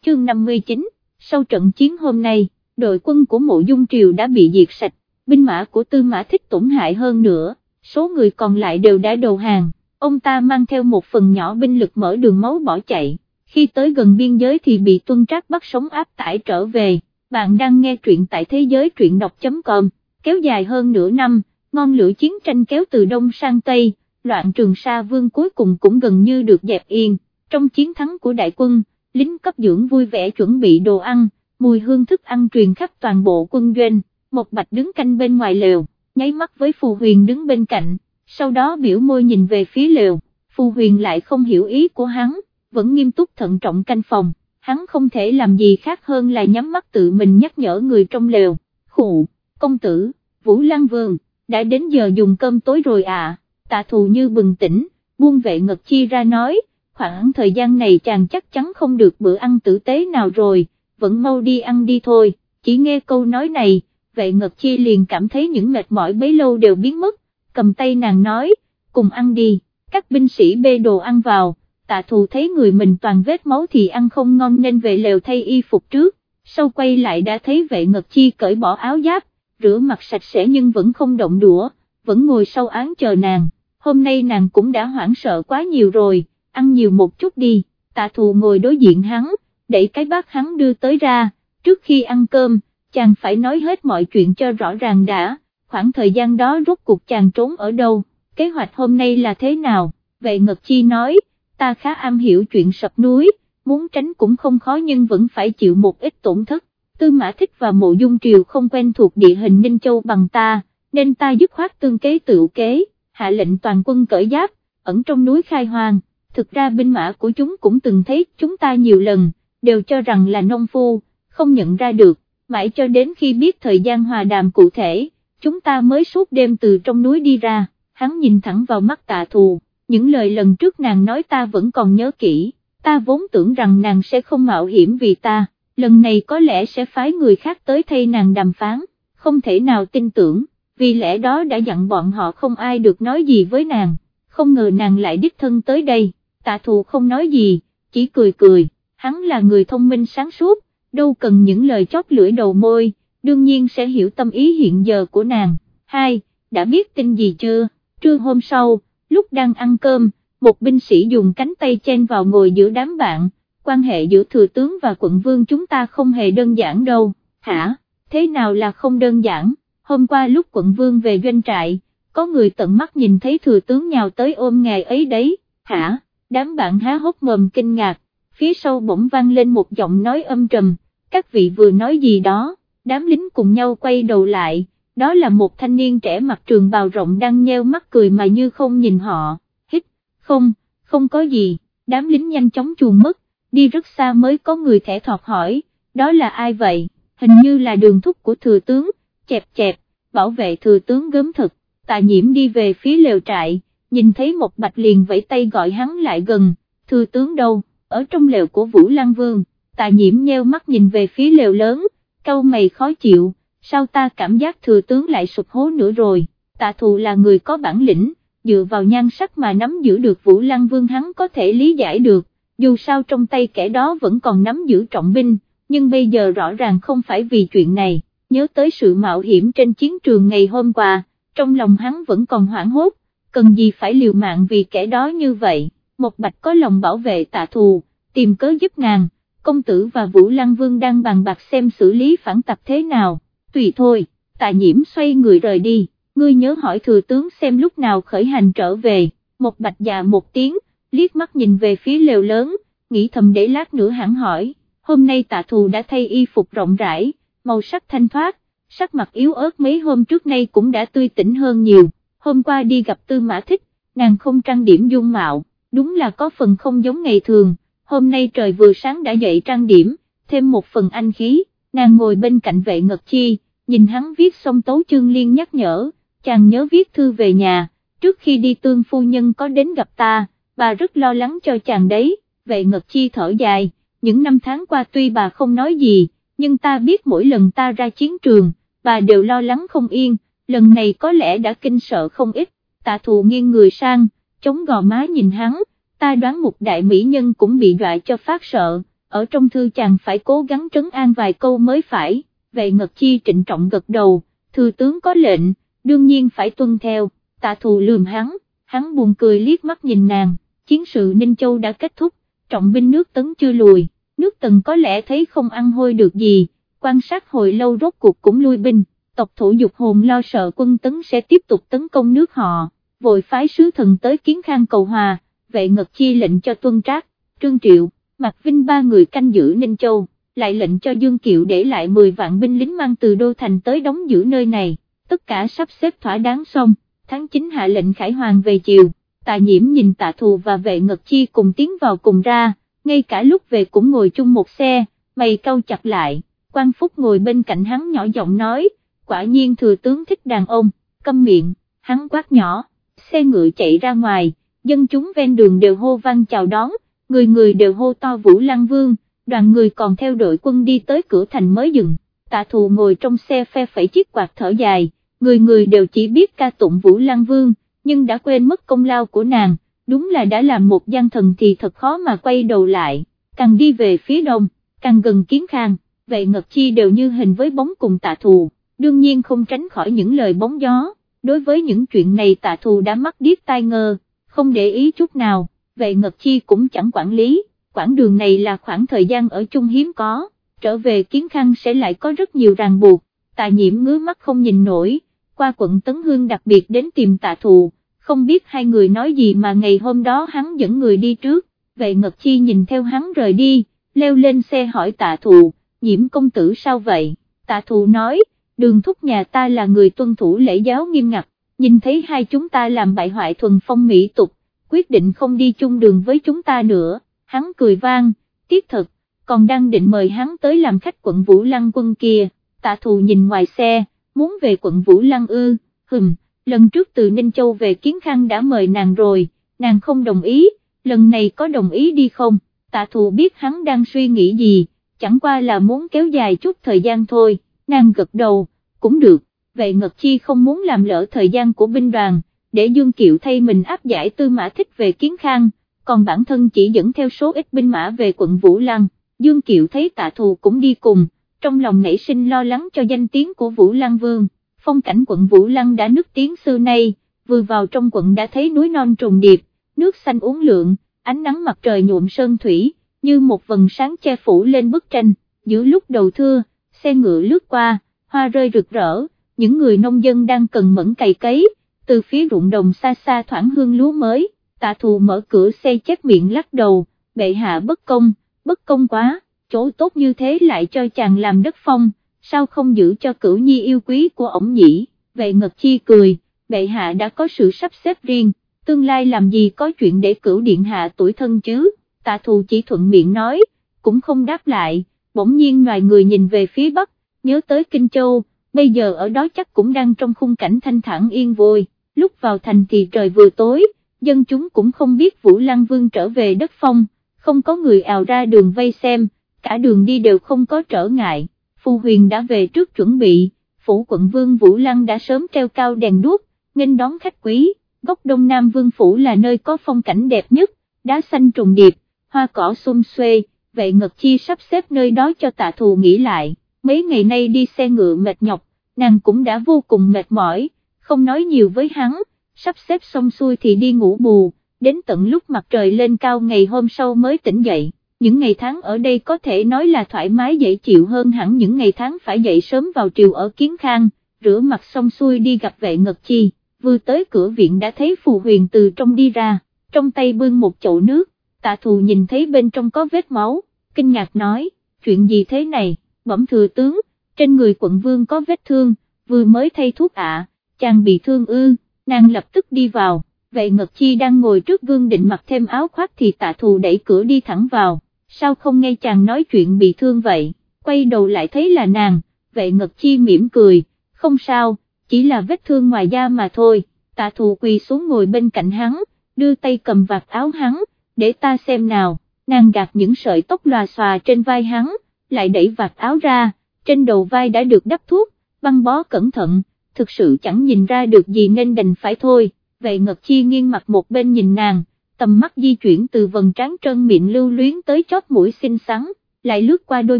Chương 59, sau trận chiến hôm nay, đội quân của mộ dung triều đã bị diệt sạch, binh mã của tư mã thích tổn hại hơn nữa, số người còn lại đều đã đầu hàng, ông ta mang theo một phần nhỏ binh lực mở đường máu bỏ chạy, khi tới gần biên giới thì bị tuân trác bắt sống áp tải trở về, bạn đang nghe truyện tại thế giới truyện đọc.com, kéo dài hơn nửa năm, ngọn lửa chiến tranh kéo từ đông sang tây, loạn trường sa vương cuối cùng cũng gần như được dẹp yên, trong chiến thắng của đại quân, lính cấp dưỡng vui vẻ chuẩn bị đồ ăn, mùi hương thức ăn truyền khắp toàn bộ quân doanh, một bạch đứng canh bên ngoài lều, nháy mắt với phù huyền đứng bên cạnh, sau đó biểu môi nhìn về phía lều, phù huyền lại không hiểu ý của hắn, vẫn nghiêm túc thận trọng canh phòng, hắn không thể làm gì khác hơn là nhắm mắt tự mình nhắc nhở người trong lều, khụ, công tử, Vũ Lăng Vương, đã đến giờ dùng cơm tối rồi à? Tạ thù như bừng tỉnh, buông vệ ngật chi ra nói, khoảng thời gian này chàng chắc chắn không được bữa ăn tử tế nào rồi, vẫn mau đi ăn đi thôi, chỉ nghe câu nói này, vệ ngật chi liền cảm thấy những mệt mỏi bấy lâu đều biến mất, cầm tay nàng nói, cùng ăn đi, các binh sĩ bê đồ ăn vào, tạ thù thấy người mình toàn vết máu thì ăn không ngon nên về lều thay y phục trước, sau quay lại đã thấy vệ ngật chi cởi bỏ áo giáp, rửa mặt sạch sẽ nhưng vẫn không động đũa, vẫn ngồi sau án chờ nàng. Hôm nay nàng cũng đã hoảng sợ quá nhiều rồi, ăn nhiều một chút đi, tạ thù ngồi đối diện hắn, đẩy cái bát hắn đưa tới ra, trước khi ăn cơm, chàng phải nói hết mọi chuyện cho rõ ràng đã, khoảng thời gian đó rốt cuộc chàng trốn ở đâu, kế hoạch hôm nay là thế nào, vệ ngật chi nói, ta khá am hiểu chuyện sập núi, muốn tránh cũng không khó nhưng vẫn phải chịu một ít tổn thất, tư mã thích và mộ dung triều không quen thuộc địa hình Ninh Châu bằng ta, nên ta dứt khoát tương kế tự kế hạ lệnh toàn quân cởi giáp, ẩn trong núi khai hoang, thực ra binh mã của chúng cũng từng thấy chúng ta nhiều lần, đều cho rằng là nông phu, không nhận ra được, mãi cho đến khi biết thời gian hòa đàm cụ thể, chúng ta mới suốt đêm từ trong núi đi ra, hắn nhìn thẳng vào mắt tạ thù, những lời lần trước nàng nói ta vẫn còn nhớ kỹ, ta vốn tưởng rằng nàng sẽ không mạo hiểm vì ta, lần này có lẽ sẽ phái người khác tới thay nàng đàm phán, không thể nào tin tưởng vì lẽ đó đã dặn bọn họ không ai được nói gì với nàng, không ngờ nàng lại đích thân tới đây, tạ thù không nói gì, chỉ cười cười, hắn là người thông minh sáng suốt, đâu cần những lời chót lưỡi đầu môi, đương nhiên sẽ hiểu tâm ý hiện giờ của nàng. Hai, đã biết tin gì chưa, trưa hôm sau, lúc đang ăn cơm, một binh sĩ dùng cánh tay chen vào ngồi giữa đám bạn, quan hệ giữa thừa tướng và quận vương chúng ta không hề đơn giản đâu, hả, thế nào là không đơn giản? hôm qua lúc quận vương về doanh trại, có người tận mắt nhìn thấy thừa tướng nhào tới ôm ngài ấy đấy, hả, đám bạn há hốc mồm kinh ngạc, phía sau bỗng vang lên một giọng nói âm trầm, các vị vừa nói gì đó, đám lính cùng nhau quay đầu lại, đó là một thanh niên trẻ mặc trường bào rộng đang nheo mắt cười mà như không nhìn họ, hít, không, không có gì, đám lính nhanh chóng chuồn mất, đi rất xa mới có người thẻ thọt hỏi, đó là ai vậy, hình như là đường thúc của thừa tướng, chẹp chẹp, bảo vệ thừa tướng gớm thật, tạ nhiễm đi về phía lều trại, nhìn thấy một bạch liền vẫy tay gọi hắn lại gần, thừa tướng đâu, ở trong lều của Vũ Lăng Vương, tạ nhiễm nheo mắt nhìn về phía lều lớn, câu mày khó chịu, sao ta cảm giác thừa tướng lại sụp hố nữa rồi, tạ thù là người có bản lĩnh, dựa vào nhan sắc mà nắm giữ được Vũ Lăng Vương hắn có thể lý giải được, dù sao trong tay kẻ đó vẫn còn nắm giữ trọng binh, nhưng bây giờ rõ ràng không phải vì chuyện này, nhớ tới sự mạo hiểm trên chiến trường ngày hôm qua, trong lòng hắn vẫn còn hoảng hốt, cần gì phải liều mạng vì kẻ đó như vậy, một bạch có lòng bảo vệ tạ thù, tìm cớ giúp nàng, công tử và Vũ Lăng Vương đang bàn bạc xem xử lý phản tặc thế nào, tùy thôi, tạ nhiễm xoay người rời đi, ngươi nhớ hỏi thừa tướng xem lúc nào khởi hành trở về, một bạch già một tiếng, liếc mắt nhìn về phía lều lớn, nghĩ thầm để lát nữa hẳn hỏi, hôm nay tạ thù đã thay y phục rộng rãi, màu sắc thanh thoát, sắc mặt yếu ớt mấy hôm trước nay cũng đã tươi tỉnh hơn nhiều, hôm qua đi gặp tư mã thích, nàng không trang điểm dung mạo, đúng là có phần không giống ngày thường, hôm nay trời vừa sáng đã dậy trang điểm, thêm một phần anh khí, nàng ngồi bên cạnh vệ ngật chi, nhìn hắn viết xong tấu chương liên nhắc nhở, chàng nhớ viết thư về nhà, trước khi đi tương phu nhân có đến gặp ta, bà rất lo lắng cho chàng đấy, vậy ngật chi thở dài, những năm tháng qua tuy bà không nói gì, nhưng ta biết mỗi lần ta ra chiến trường, bà đều lo lắng không yên, lần này có lẽ đã kinh sợ không ít, tạ thù nghiêng người sang, chống gò má nhìn hắn, ta đoán một đại mỹ nhân cũng bị dọa cho phát sợ, ở trong thư chàng phải cố gắng trấn an vài câu mới phải, vậy ngật chi trịnh trọng gật đầu, thư tướng có lệnh, đương nhiên phải tuân theo, tạ thù lườm hắn, hắn buồn cười liếc mắt nhìn nàng, chiến sự Ninh Châu đã kết thúc, trọng binh nước tấn chưa lùi, nước tần có lẽ thấy không ăn hôi được gì, quan sát hồi lâu rốt cuộc cũng lui binh, tộc thủ dục hồn lo sợ quân tấn sẽ tiếp tục tấn công nước họ, vội phái sứ thần tới kiến khang cầu hòa, vệ ngật chi lệnh cho tuân trác, trương triệu, Mạc Vinh ba người canh giữ Ninh Châu, lại lệnh cho Dương Kiệu để lại 10 vạn binh lính mang từ Đô Thành tới đóng giữ nơi này, tất cả sắp xếp thỏa đáng xong, tháng 9 hạ lệnh khải hoàng về chiều, tạ nhiễm nhìn tạ thù và vệ ngật chi cùng tiến vào cùng ra, ngay cả lúc về cũng ngồi chung một xe, mày câu chặt lại, quan phúc ngồi bên cạnh hắn nhỏ giọng nói, quả nhiên thừa tướng thích đàn ông, câm miệng, hắn quát nhỏ, xe ngựa chạy ra ngoài, dân chúng ven đường đều hô vang chào đón, người người đều hô to Vũ Lăng Vương, đoàn người còn theo đội quân đi tới cửa thành mới dừng, tạ thù ngồi trong xe phe phẩy chiếc quạt thở dài, người người đều chỉ biết ca tụng Vũ Lăng Vương, nhưng đã quên mất công lao của nàng, đúng là đã làm một gian thần thì thật khó mà quay đầu lại, càng đi về phía đông, càng gần kiến khang, vệ ngật chi đều như hình với bóng cùng tạ thù, đương nhiên không tránh khỏi những lời bóng gió, đối với những chuyện này tạ thù đã mắc điếc tai ngơ, không để ý chút nào, vệ ngật chi cũng chẳng quản lý, quãng đường này là khoảng thời gian ở chung hiếm có, trở về kiến khang sẽ lại có rất nhiều ràng buộc, tạ nhiễm ngứa mắt không nhìn nổi, qua quận Tấn Hương đặc biệt đến tìm tạ thù, không biết hai người nói gì mà ngày hôm đó hắn dẫn người đi trước, vệ ngật chi nhìn theo hắn rời đi, leo lên xe hỏi tạ thù, nhiễm công tử sao vậy, tạ thù nói, đường thúc nhà ta là người tuân thủ lễ giáo nghiêm ngặt, nhìn thấy hai chúng ta làm bại hoại thuần phong mỹ tục, quyết định không đi chung đường với chúng ta nữa, hắn cười vang, tiếc thật, còn đang định mời hắn tới làm khách quận Vũ Lăng quân kia, tạ thù nhìn ngoài xe, muốn về quận Vũ Lăng ư, hừm, lần trước từ Ninh Châu về Kiến Khang đã mời nàng rồi, nàng không đồng ý, lần này có đồng ý đi không, tạ thù biết hắn đang suy nghĩ gì, chẳng qua là muốn kéo dài chút thời gian thôi, nàng gật đầu, cũng được, vậy Ngật Chi không muốn làm lỡ thời gian của binh đoàn, để Dương Kiệu thay mình áp giải tư mã thích về Kiến Khang, còn bản thân chỉ dẫn theo số ít binh mã về quận Vũ Lăng, Dương Kiệu thấy tạ thù cũng đi cùng, trong lòng nảy sinh lo lắng cho danh tiếng của Vũ Lăng Vương, phong cảnh quận Vũ Lăng đã nức tiếng xưa nay, vừa vào trong quận đã thấy núi non trùng điệp, nước xanh uống lượn, ánh nắng mặt trời nhuộm sơn thủy, như một vầng sáng che phủ lên bức tranh, giữa lúc đầu thưa, xe ngựa lướt qua, hoa rơi rực rỡ, những người nông dân đang cần mẫn cày cấy, từ phía ruộng đồng xa xa thoảng hương lúa mới, tạ thù mở cửa xe chép miệng lắc đầu, bệ hạ bất công, bất công quá, chỗ tốt như thế lại cho chàng làm đất phong, sao không giữ cho cửu nhi yêu quý của ổng nhỉ, về ngật chi cười, bệ hạ đã có sự sắp xếp riêng, tương lai làm gì có chuyện để cửu điện hạ tuổi thân chứ, tạ thù chỉ thuận miệng nói, cũng không đáp lại, bỗng nhiên ngoài người nhìn về phía bắc, nhớ tới Kinh Châu, bây giờ ở đó chắc cũng đang trong khung cảnh thanh thản yên vui, lúc vào thành thì trời vừa tối, dân chúng cũng không biết Vũ Lăng Vương trở về đất phong, không có người ào ra đường vây xem, cả đường đi đều không có trở ngại, Phù Huyền đã về trước chuẩn bị, phủ quận vương Vũ Lăng đã sớm treo cao đèn đuốc, nghênh đón khách quý, góc đông nam vương phủ là nơi có phong cảnh đẹp nhất, đá xanh trùng điệp, hoa cỏ xum xuê, vậy Ngật Chi sắp xếp nơi đó cho tạ thù nghỉ lại, mấy ngày nay đi xe ngựa mệt nhọc, nàng cũng đã vô cùng mệt mỏi, không nói nhiều với hắn, sắp xếp xong xuôi thì đi ngủ bù, đến tận lúc mặt trời lên cao ngày hôm sau mới tỉnh dậy. Những ngày tháng ở đây có thể nói là thoải mái dễ chịu hơn hẳn những ngày tháng phải dậy sớm vào triều ở Kiến Khang, rửa mặt xong xuôi đi gặp vệ Ngật Chi, vừa tới cửa viện đã thấy Phù Huyền từ trong đi ra, trong tay bưng một chậu nước, tạ thù nhìn thấy bên trong có vết máu, kinh ngạc nói, chuyện gì thế này, bẩm thừa tướng, trên người quận vương có vết thương, vừa mới thay thuốc ạ, chàng bị thương ư, nàng lập tức đi vào, vệ ngật chi đang ngồi trước gương định mặc thêm áo khoác thì tạ thù đẩy cửa đi thẳng vào, sao không nghe chàng nói chuyện bị thương vậy, quay đầu lại thấy là nàng, vệ ngật chi mỉm cười, không sao, chỉ là vết thương ngoài da mà thôi, tạ thù quỳ xuống ngồi bên cạnh hắn, đưa tay cầm vạt áo hắn, để ta xem nào, nàng gạt những sợi tóc lòa xòa trên vai hắn, lại đẩy vạt áo ra, trên đầu vai đã được đắp thuốc, băng bó cẩn thận, thực sự chẳng nhìn ra được gì nên đành phải thôi, về Ngật Chi nghiêng mặt một bên nhìn nàng, tầm mắt di chuyển từ vầng trán trơn miệng lưu luyến tới chót mũi xinh xắn, lại lướt qua đôi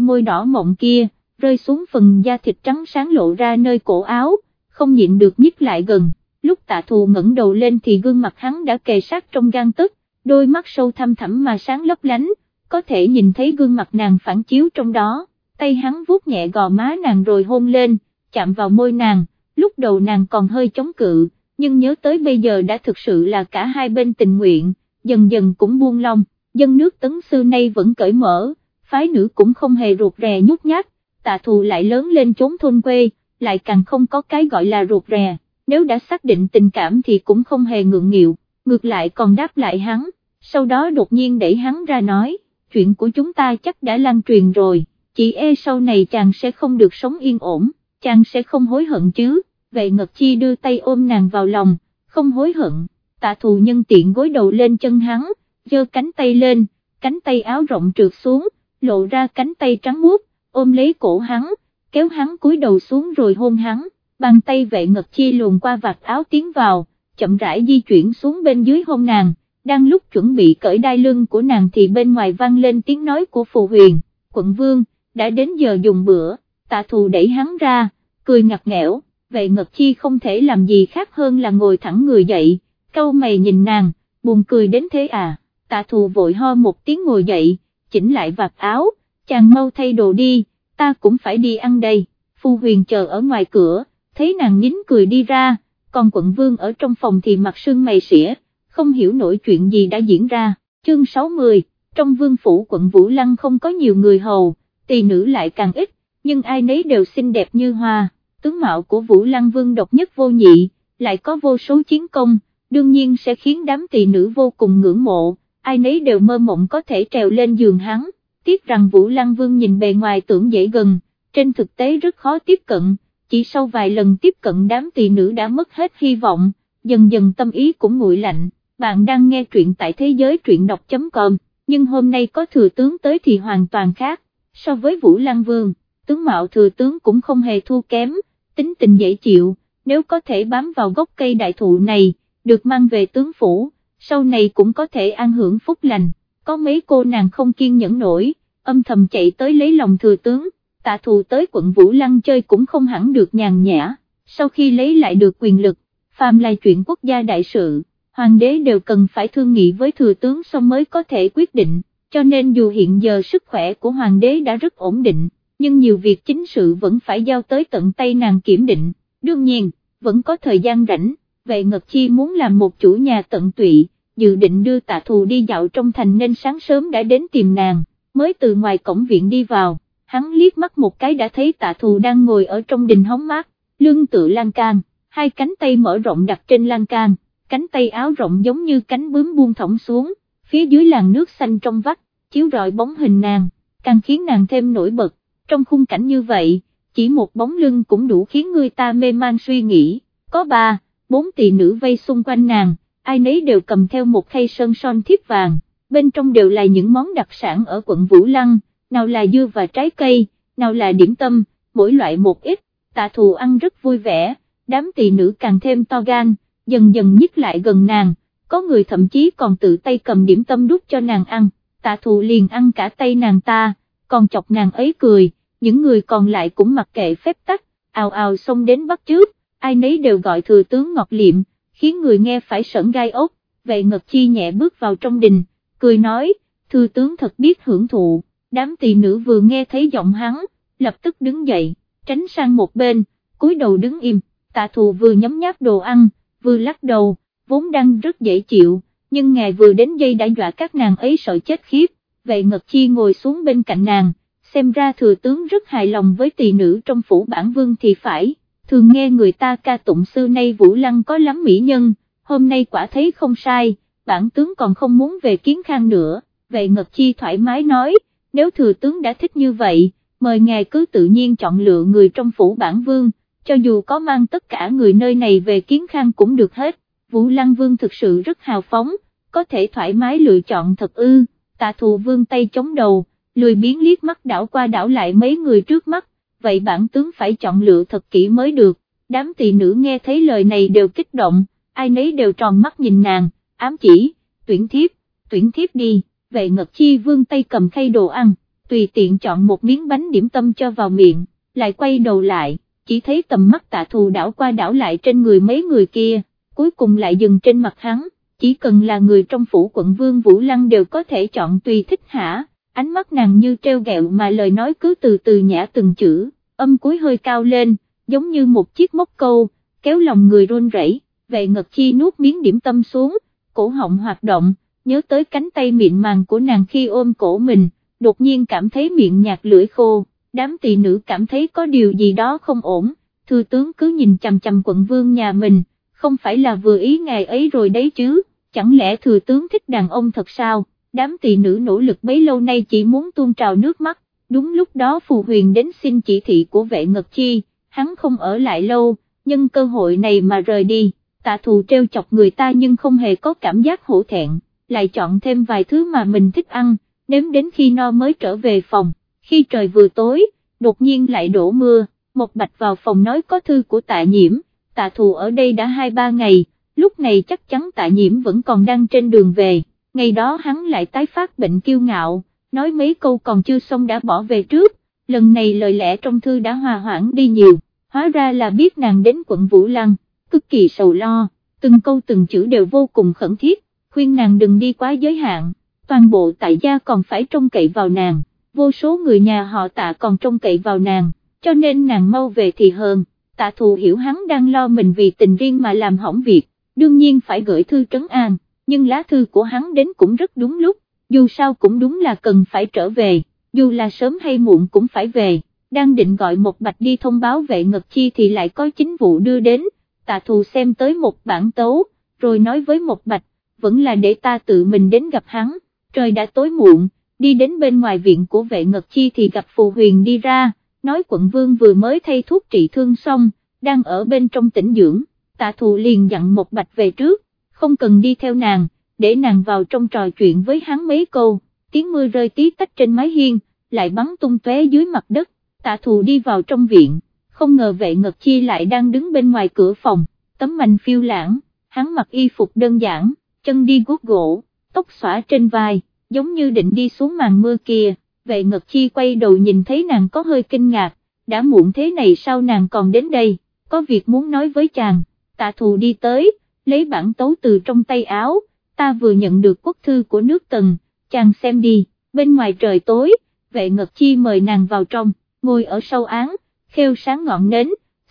môi đỏ mộng kia, rơi xuống phần da thịt trắng sáng lộ ra nơi cổ áo, không nhịn được nhích lại gần, lúc tạ thù ngẩng đầu lên thì gương mặt hắn đã kề sát trong gan tức, đôi mắt sâu thăm thẳm mà sáng lấp lánh, có thể nhìn thấy gương mặt nàng phản chiếu trong đó, tay hắn vuốt nhẹ gò má nàng rồi hôn lên, chạm vào môi nàng, lúc đầu nàng còn hơi chống cự, nhưng nhớ tới bây giờ đã thực sự là cả hai bên tình nguyện, dần dần cũng buông lòng dân nước tấn sư nay vẫn cởi mở, phái nữ cũng không hề ruột rè nhút nhát, tạ thù lại lớn lên trốn thôn quê, lại càng không có cái gọi là ruột rè, nếu đã xác định tình cảm thì cũng không hề ngượng nghịu, ngược lại còn đáp lại hắn, sau đó đột nhiên đẩy hắn ra nói, chuyện của chúng ta chắc đã lan truyền rồi, chỉ e sau này chàng sẽ không được sống yên ổn, chàng sẽ không hối hận chứ, về Ngật Chi đưa tay ôm nàng vào lòng, không hối hận, tạ thù nhân tiện gối đầu lên chân hắn, giơ cánh tay lên, cánh tay áo rộng trượt xuống, lộ ra cánh tay trắng muốt, ôm lấy cổ hắn, kéo hắn cúi đầu xuống rồi hôn hắn, bàn tay vệ Ngật Chi luồn qua vạt áo tiến vào, chậm rãi di chuyển xuống bên dưới hôn nàng đang lúc chuẩn bị cởi đai lưng của nàng thì bên ngoài vang lên tiếng nói của phù huyền, quận vương, đã đến giờ dùng bữa, tạ thù đẩy hắn ra, cười ngặt nghẽo, về ngật chi không thể làm gì khác hơn là ngồi thẳng người dậy, câu mày nhìn nàng, buồn cười đến thế à, tạ thù vội ho một tiếng ngồi dậy, chỉnh lại vạt áo, chàng mau thay đồ đi, ta cũng phải đi ăn đây, phù huyền chờ ở ngoài cửa, thấy nàng nhín cười đi ra, còn quận vương ở trong phòng thì mặt sưng mày xỉa không hiểu nổi chuyện gì đã diễn ra, chương 60, trong vương phủ quận Vũ Lăng không có nhiều người hầu, tỳ nữ lại càng ít, nhưng ai nấy đều xinh đẹp như hoa, tướng mạo của Vũ Lăng vương độc nhất vô nhị, lại có vô số chiến công, đương nhiên sẽ khiến đám tỳ nữ vô cùng ngưỡng mộ, ai nấy đều mơ mộng có thể trèo lên giường hắn, tiếc rằng Vũ Lăng vương nhìn bề ngoài tưởng dễ gần, trên thực tế rất khó tiếp cận, chỉ sau vài lần tiếp cận đám tỳ nữ đã mất hết hy vọng, dần dần tâm ý cũng nguội lạnh. Bạn đang nghe truyện tại thế giới truyện đọc.com, nhưng hôm nay có thừa tướng tới thì hoàn toàn khác, so với Vũ Lăng Vương, tướng mạo thừa tướng cũng không hề thua kém, tính tình dễ chịu, nếu có thể bám vào gốc cây đại thụ này, được mang về tướng phủ, sau này cũng có thể an hưởng phúc lành, có mấy cô nàng không kiên nhẫn nổi, âm thầm chạy tới lấy lòng thừa tướng, tạ thù tới quận Vũ Lăng chơi cũng không hẳn được nhàn nhã, sau khi lấy lại được quyền lực, phàm là chuyện quốc gia đại sự hoàng đế đều cần phải thương nghị với thừa tướng xong mới có thể quyết định, cho nên dù hiện giờ sức khỏe của hoàng đế đã rất ổn định, nhưng nhiều việc chính sự vẫn phải giao tới tận tay nàng kiểm định, đương nhiên, vẫn có thời gian rảnh, về Ngật Chi muốn làm một chủ nhà tận tụy, dự định đưa tạ thù đi dạo trong thành nên sáng sớm đã đến tìm nàng, mới từ ngoài cổng viện đi vào, hắn liếc mắt một cái đã thấy tạ thù đang ngồi ở trong đình hóng mát, lưng tự lan can, hai cánh tay mở rộng đặt trên lan can cánh tay áo rộng giống như cánh bướm buông thõng xuống, phía dưới làn nước xanh trong vắt, chiếu rọi bóng hình nàng, càng khiến nàng thêm nổi bật, trong khung cảnh như vậy, chỉ một bóng lưng cũng đủ khiến người ta mê man suy nghĩ, có ba, bốn tỷ nữ vây xung quanh nàng, ai nấy đều cầm theo một khay sơn son thiếp vàng, bên trong đều là những món đặc sản ở quận Vũ Lăng, nào là dưa và trái cây, nào là điểm tâm, mỗi loại một ít, tạ thù ăn rất vui vẻ, đám tỷ nữ càng thêm to gan, dần dần nhích lại gần nàng, có người thậm chí còn tự tay cầm điểm tâm đút cho nàng ăn, tạ thù liền ăn cả tay nàng ta, còn chọc nàng ấy cười, những người còn lại cũng mặc kệ phép tắc, ào ào xông đến bắt trước, ai nấy đều gọi thừa tướng ngọt liệm, khiến người nghe phải sởn gai ốc, vậy Ngật Chi nhẹ bước vào trong đình, cười nói, thừa tướng thật biết hưởng thụ, đám tỳ nữ vừa nghe thấy giọng hắn, lập tức đứng dậy, tránh sang một bên, cúi đầu đứng im, tạ thù vừa nhấm nháp đồ ăn, vừa lắc đầu, vốn đang rất dễ chịu, nhưng ngài vừa đến dây đã dọa các nàng ấy sợ chết khiếp, vậy Ngật Chi ngồi xuống bên cạnh nàng, xem ra thừa tướng rất hài lòng với tỳ nữ trong phủ bản vương thì phải, thường nghe người ta ca tụng xưa nay Vũ Lăng có lắm mỹ nhân, hôm nay quả thấy không sai, bản tướng còn không muốn về kiến khang nữa, về Ngật Chi thoải mái nói, nếu thừa tướng đã thích như vậy, mời ngài cứ tự nhiên chọn lựa người trong phủ bản vương, cho dù có mang tất cả người nơi này về kiến khang cũng được hết, Vũ Lăng Vương thực sự rất hào phóng, có thể thoải mái lựa chọn thật ư, tạ thù vương tay chống đầu, lười biến liếc mắt đảo qua đảo lại mấy người trước mắt, vậy bản tướng phải chọn lựa thật kỹ mới được, đám tỳ nữ nghe thấy lời này đều kích động, ai nấy đều tròn mắt nhìn nàng, ám chỉ, tuyển thiếp, tuyển thiếp đi, vệ ngật chi vương tay cầm khay đồ ăn, tùy tiện chọn một miếng bánh điểm tâm cho vào miệng, lại quay đầu lại, chỉ thấy tầm mắt tạ thù đảo qua đảo lại trên người mấy người kia, cuối cùng lại dừng trên mặt hắn, chỉ cần là người trong phủ quận vương Vũ Lăng đều có thể chọn tùy thích hả, ánh mắt nàng như treo gẹo mà lời nói cứ từ từ nhã từng chữ, âm cuối hơi cao lên, giống như một chiếc móc câu, kéo lòng người run rẩy. vệ ngật chi nuốt miếng điểm tâm xuống, cổ họng hoạt động, nhớ tới cánh tay mịn màng của nàng khi ôm cổ mình, đột nhiên cảm thấy miệng nhạt lưỡi khô, đám tỳ nữ cảm thấy có điều gì đó không ổn, thư tướng cứ nhìn chằm chằm quận vương nhà mình, không phải là vừa ý ngài ấy rồi đấy chứ, chẳng lẽ thừa tướng thích đàn ông thật sao, đám tỳ nữ nỗ lực bấy lâu nay chỉ muốn tuôn trào nước mắt, đúng lúc đó phù huyền đến xin chỉ thị của vệ ngật chi, hắn không ở lại lâu, nhân cơ hội này mà rời đi, tạ thù treo chọc người ta nhưng không hề có cảm giác hổ thẹn, lại chọn thêm vài thứ mà mình thích ăn, nếm đến khi no mới trở về phòng, khi trời vừa tối, đột nhiên lại đổ mưa, một bạch vào phòng nói có thư của tạ nhiễm, tạ thù ở đây đã hai ba ngày, lúc này chắc chắn tạ nhiễm vẫn còn đang trên đường về, ngày đó hắn lại tái phát bệnh kiêu ngạo, nói mấy câu còn chưa xong đã bỏ về trước, lần này lời lẽ trong thư đã hòa hoãn đi nhiều, hóa ra là biết nàng đến quận Vũ Lăng, cực kỳ sầu lo, từng câu từng chữ đều vô cùng khẩn thiết, khuyên nàng đừng đi quá giới hạn, toàn bộ tại gia còn phải trông cậy vào nàng, vô số người nhà họ tạ còn trông cậy vào nàng, cho nên nàng mau về thì hơn, tạ thù hiểu hắn đang lo mình vì tình riêng mà làm hỏng việc, đương nhiên phải gửi thư trấn an, nhưng lá thư của hắn đến cũng rất đúng lúc, dù sao cũng đúng là cần phải trở về, dù là sớm hay muộn cũng phải về, đang định gọi một bạch đi thông báo vệ ngật chi thì lại có chính vụ đưa đến, tạ thù xem tới một bản tấu, rồi nói với một bạch, vẫn là để ta tự mình đến gặp hắn, trời đã tối muộn, đi đến bên ngoài viện của vệ ngật chi thì gặp phù huyền đi ra, nói quận vương vừa mới thay thuốc trị thương xong, đang ở bên trong tỉnh dưỡng, tạ thù liền dặn một bạch về trước, không cần đi theo nàng, để nàng vào trong trò chuyện với hắn mấy câu, tiếng mưa rơi tí tách trên mái hiên, lại bắn tung tóe dưới mặt đất, tạ thù đi vào trong viện, không ngờ vệ ngật chi lại đang đứng bên ngoài cửa phòng, tấm mành phiêu lãng, hắn mặc y phục đơn giản, chân đi guốc gỗ, tóc xõa trên vai, giống như định đi xuống màn mưa kia, vệ ngật chi quay đầu nhìn thấy nàng có hơi kinh ngạc, đã muộn thế này sao nàng còn đến đây, có việc muốn nói với chàng, tạ thù đi tới, lấy bản tấu từ trong tay áo, ta vừa nhận được quốc thư của nước tần, chàng xem đi, bên ngoài trời tối, vệ ngật chi mời nàng vào trong, ngồi ở sau án, khêu sáng ngọn nến,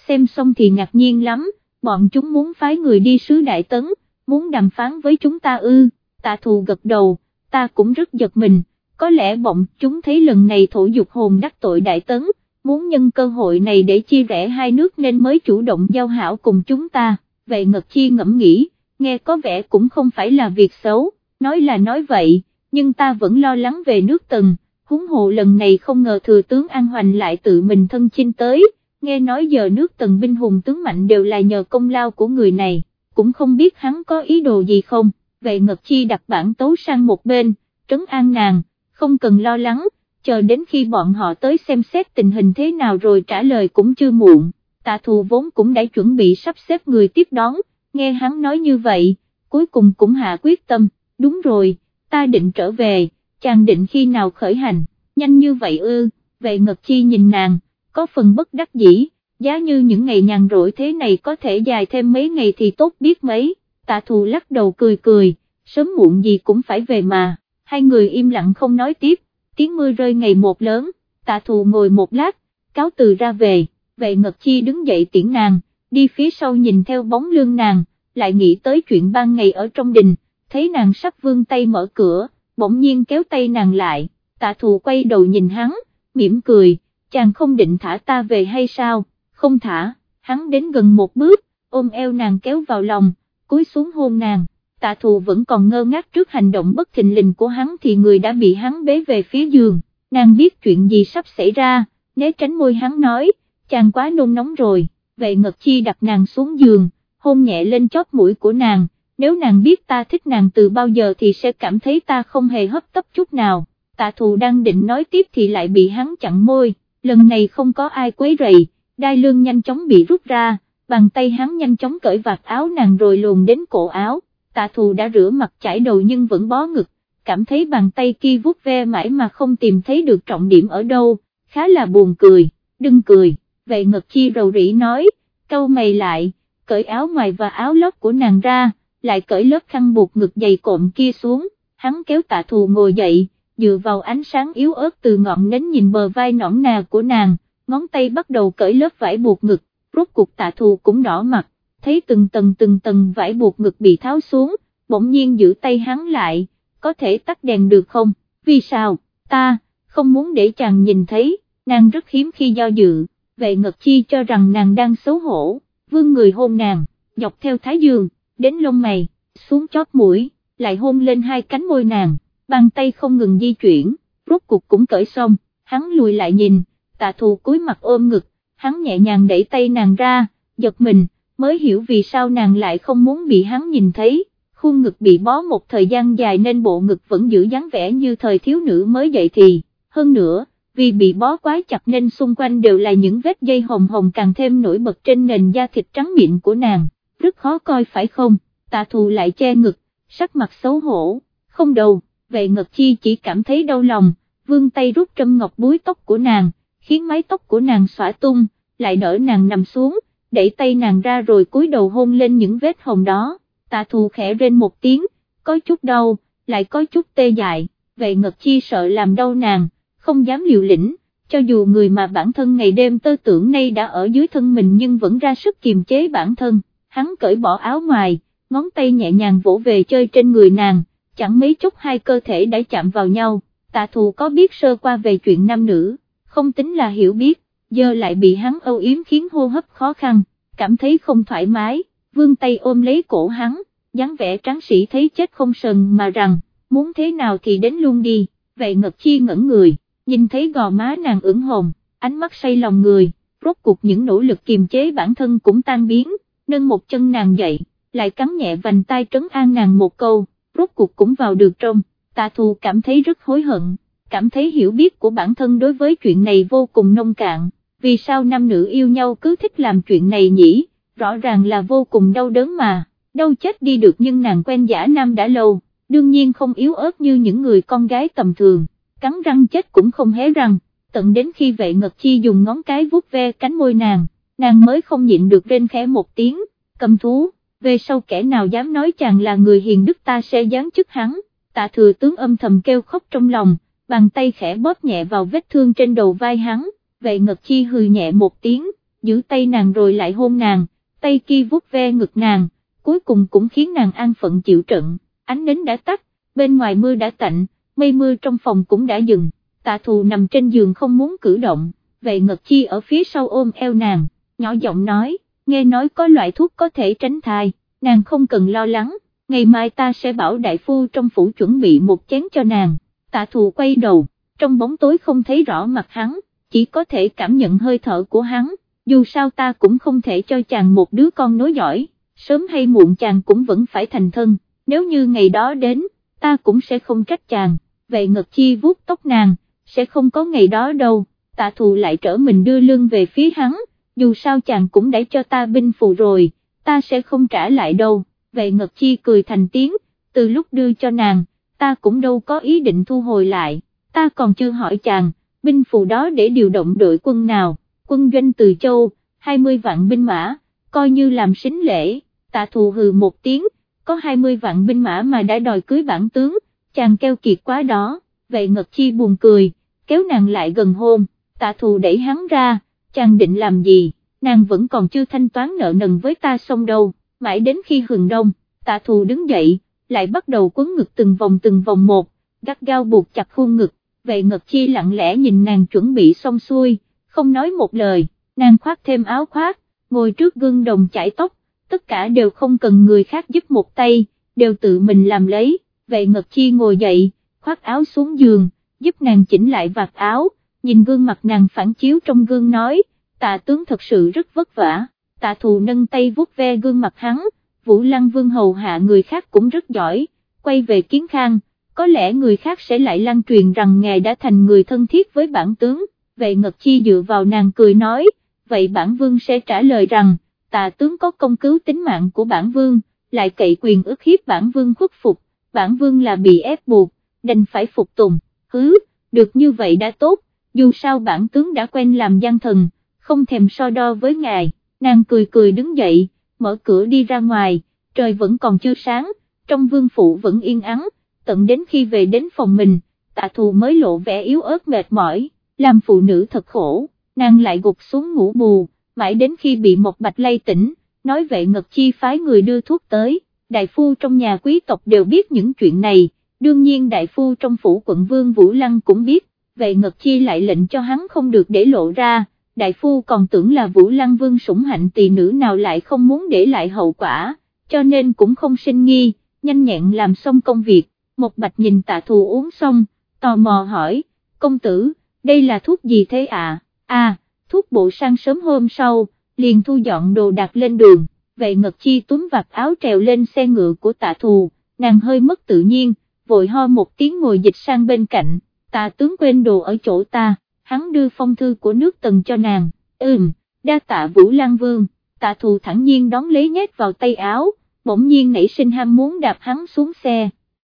xem xong thì ngạc nhiên lắm, bọn chúng muốn phái người đi sứ Đại Tấn, muốn đàm phán với chúng ta ư, tạ thù gật đầu, ta cũng rất giật mình, có lẽ bọn chúng thấy lần này thổ dục hồn đắc tội Đại Tấn, muốn nhân cơ hội này để chia rẽ hai nước nên mới chủ động giao hảo cùng chúng ta, vậy Ngật Chi ngẫm nghĩ, nghe có vẻ cũng không phải là việc xấu, nói là nói vậy, nhưng ta vẫn lo lắng về nước tần, huống hộ lần này không ngờ thừa tướng An Hoành lại tự mình thân chinh tới, nghe nói giờ nước tần binh hùng tướng mạnh đều là nhờ công lao của người này, cũng không biết hắn có ý đồ gì không, về ngật chi đặt bản tấu sang một bên, trấn an nàng, không cần lo lắng, chờ đến khi bọn họ tới xem xét tình hình thế nào rồi trả lời cũng chưa muộn, tạ thù vốn cũng đã chuẩn bị sắp xếp người tiếp đón, nghe hắn nói như vậy, cuối cùng cũng hạ quyết tâm, đúng rồi, ta định trở về, chàng định khi nào khởi hành, nhanh như vậy ư, Về ngật chi nhìn nàng, có phần bất đắc dĩ, giá như những ngày nhàn rỗi thế này có thể dài thêm mấy ngày thì tốt biết mấy, tạ thù lắc đầu cười cười, sớm muộn gì cũng phải về mà, hai người im lặng không nói tiếp, tiếng mưa rơi ngày một lớn, tạ thù ngồi một lát, cáo từ ra về, vệ ngật chi đứng dậy tiễn nàng, đi phía sau nhìn theo bóng lưng nàng, lại nghĩ tới chuyện ban ngày ở trong đình, thấy nàng sắp vươn tay mở cửa, bỗng nhiên kéo tay nàng lại, tạ thù quay đầu nhìn hắn, mỉm cười, chàng không định thả ta về hay sao, không thả, hắn đến gần một bước, ôm eo nàng kéo vào lòng, cúi xuống hôn nàng, tạ thù vẫn còn ngơ ngác trước hành động bất thình lình của hắn thì người đã bị hắn bế về phía giường, nàng biết chuyện gì sắp xảy ra, né tránh môi hắn nói, chàng quá nôn nóng rồi, vậy ngật chi đặt nàng xuống giường, hôn nhẹ lên chóp mũi của nàng, nếu nàng biết ta thích nàng từ bao giờ thì sẽ cảm thấy ta không hề hấp tấp chút nào, tạ thù đang định nói tiếp thì lại bị hắn chặn môi, lần này không có ai quấy rầy, đai lương nhanh chóng bị rút ra, bàn tay hắn nhanh chóng cởi vạt áo nàng rồi luồn đến cổ áo, tạ thù đã rửa mặt chải đầu nhưng vẫn bó ngực, cảm thấy bàn tay kia vuốt ve mãi mà không tìm thấy được trọng điểm ở đâu, khá là buồn cười, đừng cười, vậy ngực chi rầu rĩ nói, câu mày lại, cởi áo ngoài và áo lót của nàng ra, lại cởi lớp khăn buộc ngực dày cộm kia xuống, hắn kéo tạ thù ngồi dậy, dựa vào ánh sáng yếu ớt từ ngọn nến nhìn bờ vai nõn nà của nàng, ngón tay bắt đầu cởi lớp vải buộc ngực, rốt cuộc tạ thù cũng đỏ mặt, thấy từng tầng từng tầng vải buộc ngực bị tháo xuống, bỗng nhiên giữ tay hắn lại, có thể tắt đèn được không, vì sao, ta, không muốn để chàng nhìn thấy, nàng rất hiếm khi do dự, vệ ngật chi cho rằng nàng đang xấu hổ, vương người hôn nàng, dọc theo thái dương, đến lông mày, xuống chót mũi, lại hôn lên hai cánh môi nàng, bàn tay không ngừng di chuyển, rốt cuộc cũng cởi xong, hắn lùi lại nhìn, tạ thù cúi mặt ôm ngực, hắn nhẹ nhàng đẩy tay nàng ra, giật mình, mới hiểu vì sao nàng lại không muốn bị hắn nhìn thấy, khuôn ngực bị bó một thời gian dài nên bộ ngực vẫn giữ dáng vẻ như thời thiếu nữ mới dậy thì, hơn nữa, vì bị bó quá chặt nên xung quanh đều là những vết dây hồng hồng càng thêm nổi bật trên nền da thịt trắng mịn của nàng, rất khó coi phải không, tạ thù lại che ngực, sắc mặt xấu hổ, không đầu, vệ ngực chi chỉ cảm thấy đau lòng, vương tay rút trâm ngọc búi tóc của nàng, khiến mái tóc của nàng xõa tung, lại đỡ nàng nằm xuống, đẩy tay nàng ra rồi cúi đầu hôn lên những vết hồng đó, tạ thù khẽ rên một tiếng, có chút đau, lại có chút tê dại, vệ ngực chi sợ làm đau nàng, không dám liều lĩnh, cho dù người mà bản thân ngày đêm tơ tưởng nay đã ở dưới thân mình nhưng vẫn ra sức kiềm chế bản thân, hắn cởi bỏ áo ngoài, ngón tay nhẹ nhàng vỗ về chơi trên người nàng, chẳng mấy chốc hai cơ thể đã chạm vào nhau, tạ thù có biết sơ qua về chuyện nam nữ, không tính là hiểu biết, giờ lại bị hắn âu yếm khiến hô hấp khó khăn, cảm thấy không thoải mái, vương tay ôm lấy cổ hắn, dáng vẻ tráng sĩ thấy chết không sần mà rằng, muốn thế nào thì đến luôn đi, vậy ngật chi ngẩn người, nhìn thấy gò má nàng ửng hồng, ánh mắt say lòng người, rốt cuộc những nỗ lực kiềm chế bản thân cũng tan biến, nâng một chân nàng dậy, lại cắn nhẹ vành tay trấn an nàng một câu, rốt cuộc cũng vào được trong, tạ thù cảm thấy rất hối hận, cảm thấy hiểu biết của bản thân đối với chuyện này vô cùng nông cạn, vì sao nam nữ yêu nhau cứ thích làm chuyện này nhỉ, rõ ràng là vô cùng đau đớn mà, đâu chết đi được nhưng nàng quen giả nam đã lâu, đương nhiên không yếu ớt như những người con gái tầm thường, cắn răng chết cũng không hé răng, tận đến khi vệ ngật chi dùng ngón cái vuốt ve cánh môi nàng, nàng mới không nhịn được rên khẽ một tiếng, cầm thú, về sau kẻ nào dám nói chàng là người hiền đức ta sẽ giáng chức hắn, tạ thừa tướng âm thầm kêu khóc trong lòng, bàn tay khẽ bóp nhẹ vào vết thương trên đầu vai hắn, vệ ngật chi hừ nhẹ một tiếng, giữ tay nàng rồi lại hôn nàng, tay kia vuốt ve ngực nàng, cuối cùng cũng khiến nàng an phận chịu trận, ánh nến đã tắt, bên ngoài mưa đã tạnh, mây mưa trong phòng cũng đã dừng, tạ thù nằm trên giường không muốn cử động, vệ ngật chi ở phía sau ôm eo nàng, nhỏ giọng nói, nghe nói có loại thuốc có thể tránh thai, nàng không cần lo lắng, ngày mai ta sẽ bảo đại phu trong phủ chuẩn bị một chén cho nàng, tạ thù quay đầu, trong bóng tối không thấy rõ mặt hắn, chỉ có thể cảm nhận hơi thở của hắn, dù sao ta cũng không thể cho chàng một đứa con nối giỏi, sớm hay muộn chàng cũng vẫn phải thành thân, nếu như ngày đó đến, ta cũng sẽ không trách chàng, vệ ngật chi vuốt tóc nàng, sẽ không có ngày đó đâu, tạ thù lại trở mình đưa lưng về phía hắn, dù sao chàng cũng đã cho ta binh phù rồi, ta sẽ không trả lại đâu, vệ ngật chi cười thành tiếng, từ lúc đưa cho nàng, ta cũng đâu có ý định thu hồi lại, ta còn chưa hỏi chàng, binh phù đó để điều động đội quân nào, quân doanh từ châu, 20 vạn binh mã, coi như làm xính lễ, tạ thù hừ một tiếng, có 20 vạn binh mã mà đã đòi cưới bản tướng, chàng keo kiệt quá đó, vậy Ngật Chi buồn cười, kéo nàng lại gần hôn, tạ thù đẩy hắn ra, chàng định làm gì, nàng vẫn còn chưa thanh toán nợ nần với ta xong đâu, mãi đến khi hừng đông, tạ thù đứng dậy, lại bắt đầu quấn ngực từng vòng từng vòng một, gắt gao buộc chặt khuôn ngực, vậy Ngật Chi lặng lẽ nhìn nàng chuẩn bị xong xuôi, không nói một lời, nàng khoác thêm áo khoác, ngồi trước gương đồng chải tóc, tất cả đều không cần người khác giúp một tay, đều tự mình làm lấy, Vệ Ngật Chi ngồi dậy, khoác áo xuống giường, giúp nàng chỉnh lại vạt áo, nhìn gương mặt nàng phản chiếu trong gương nói, tạ tướng thật sự rất vất vả, tạ thù nâng tay vuốt ve gương mặt hắn, Vũ Lăng Vương hầu hạ người khác cũng rất giỏi, quay về kiến khang, có lẽ người khác sẽ lại lan truyền rằng ngài đã thành người thân thiết với bản tướng, vậy Ngật Chi dựa vào nàng cười nói, vậy bản vương sẽ trả lời rằng, tà tướng có công cứu tính mạng của bản vương, lại cậy quyền ức hiếp bản vương khuất phục, bản vương là bị ép buộc, đành phải phục tùng, hứ, được như vậy đã tốt, dù sao bản tướng đã quen làm gian thần, không thèm so đo với ngài, nàng cười cười đứng dậy, mở cửa đi ra ngoài, trời vẫn còn chưa sáng, trong vương phủ vẫn yên ắng, tận đến khi về đến phòng mình, tạ thù mới lộ vẻ yếu ớt mệt mỏi, làm phụ nữ thật khổ, nàng lại gục xuống ngủ bù, mãi đến khi bị một bạch lay tỉnh, nói vệ ngật chi phái người đưa thuốc tới, đại phu trong nhà quý tộc đều biết những chuyện này, đương nhiên đại phu trong phủ quận vương Vũ Lăng cũng biết, vệ ngật chi lại lệnh cho hắn không được để lộ ra, đại phu còn tưởng là Vũ Lăng vương sủng hạnh tỳ nữ nào lại không muốn để lại hậu quả, cho nên cũng không sinh nghi, nhanh nhẹn làm xong công việc, một bạch nhìn tạ thù uống xong, tò mò hỏi, công tử, đây là thuốc gì thế à, à, thuốc bộ sang sớm hôm sau, liền thu dọn đồ đạc lên đường, vậy Ngật Chi túm vạt áo trèo lên xe ngựa của tạ thù, nàng hơi mất tự nhiên, vội ho một tiếng ngồi dịch sang bên cạnh, tạ tướng quên đồ ở chỗ ta, hắn đưa phong thư của nước tần cho nàng, ừm, đa tạ Vũ Lan Vương, tạ thù thẳng nhiên đón lấy nhét vào tay áo, bỗng nhiên nảy sinh ham muốn đạp hắn xuống xe.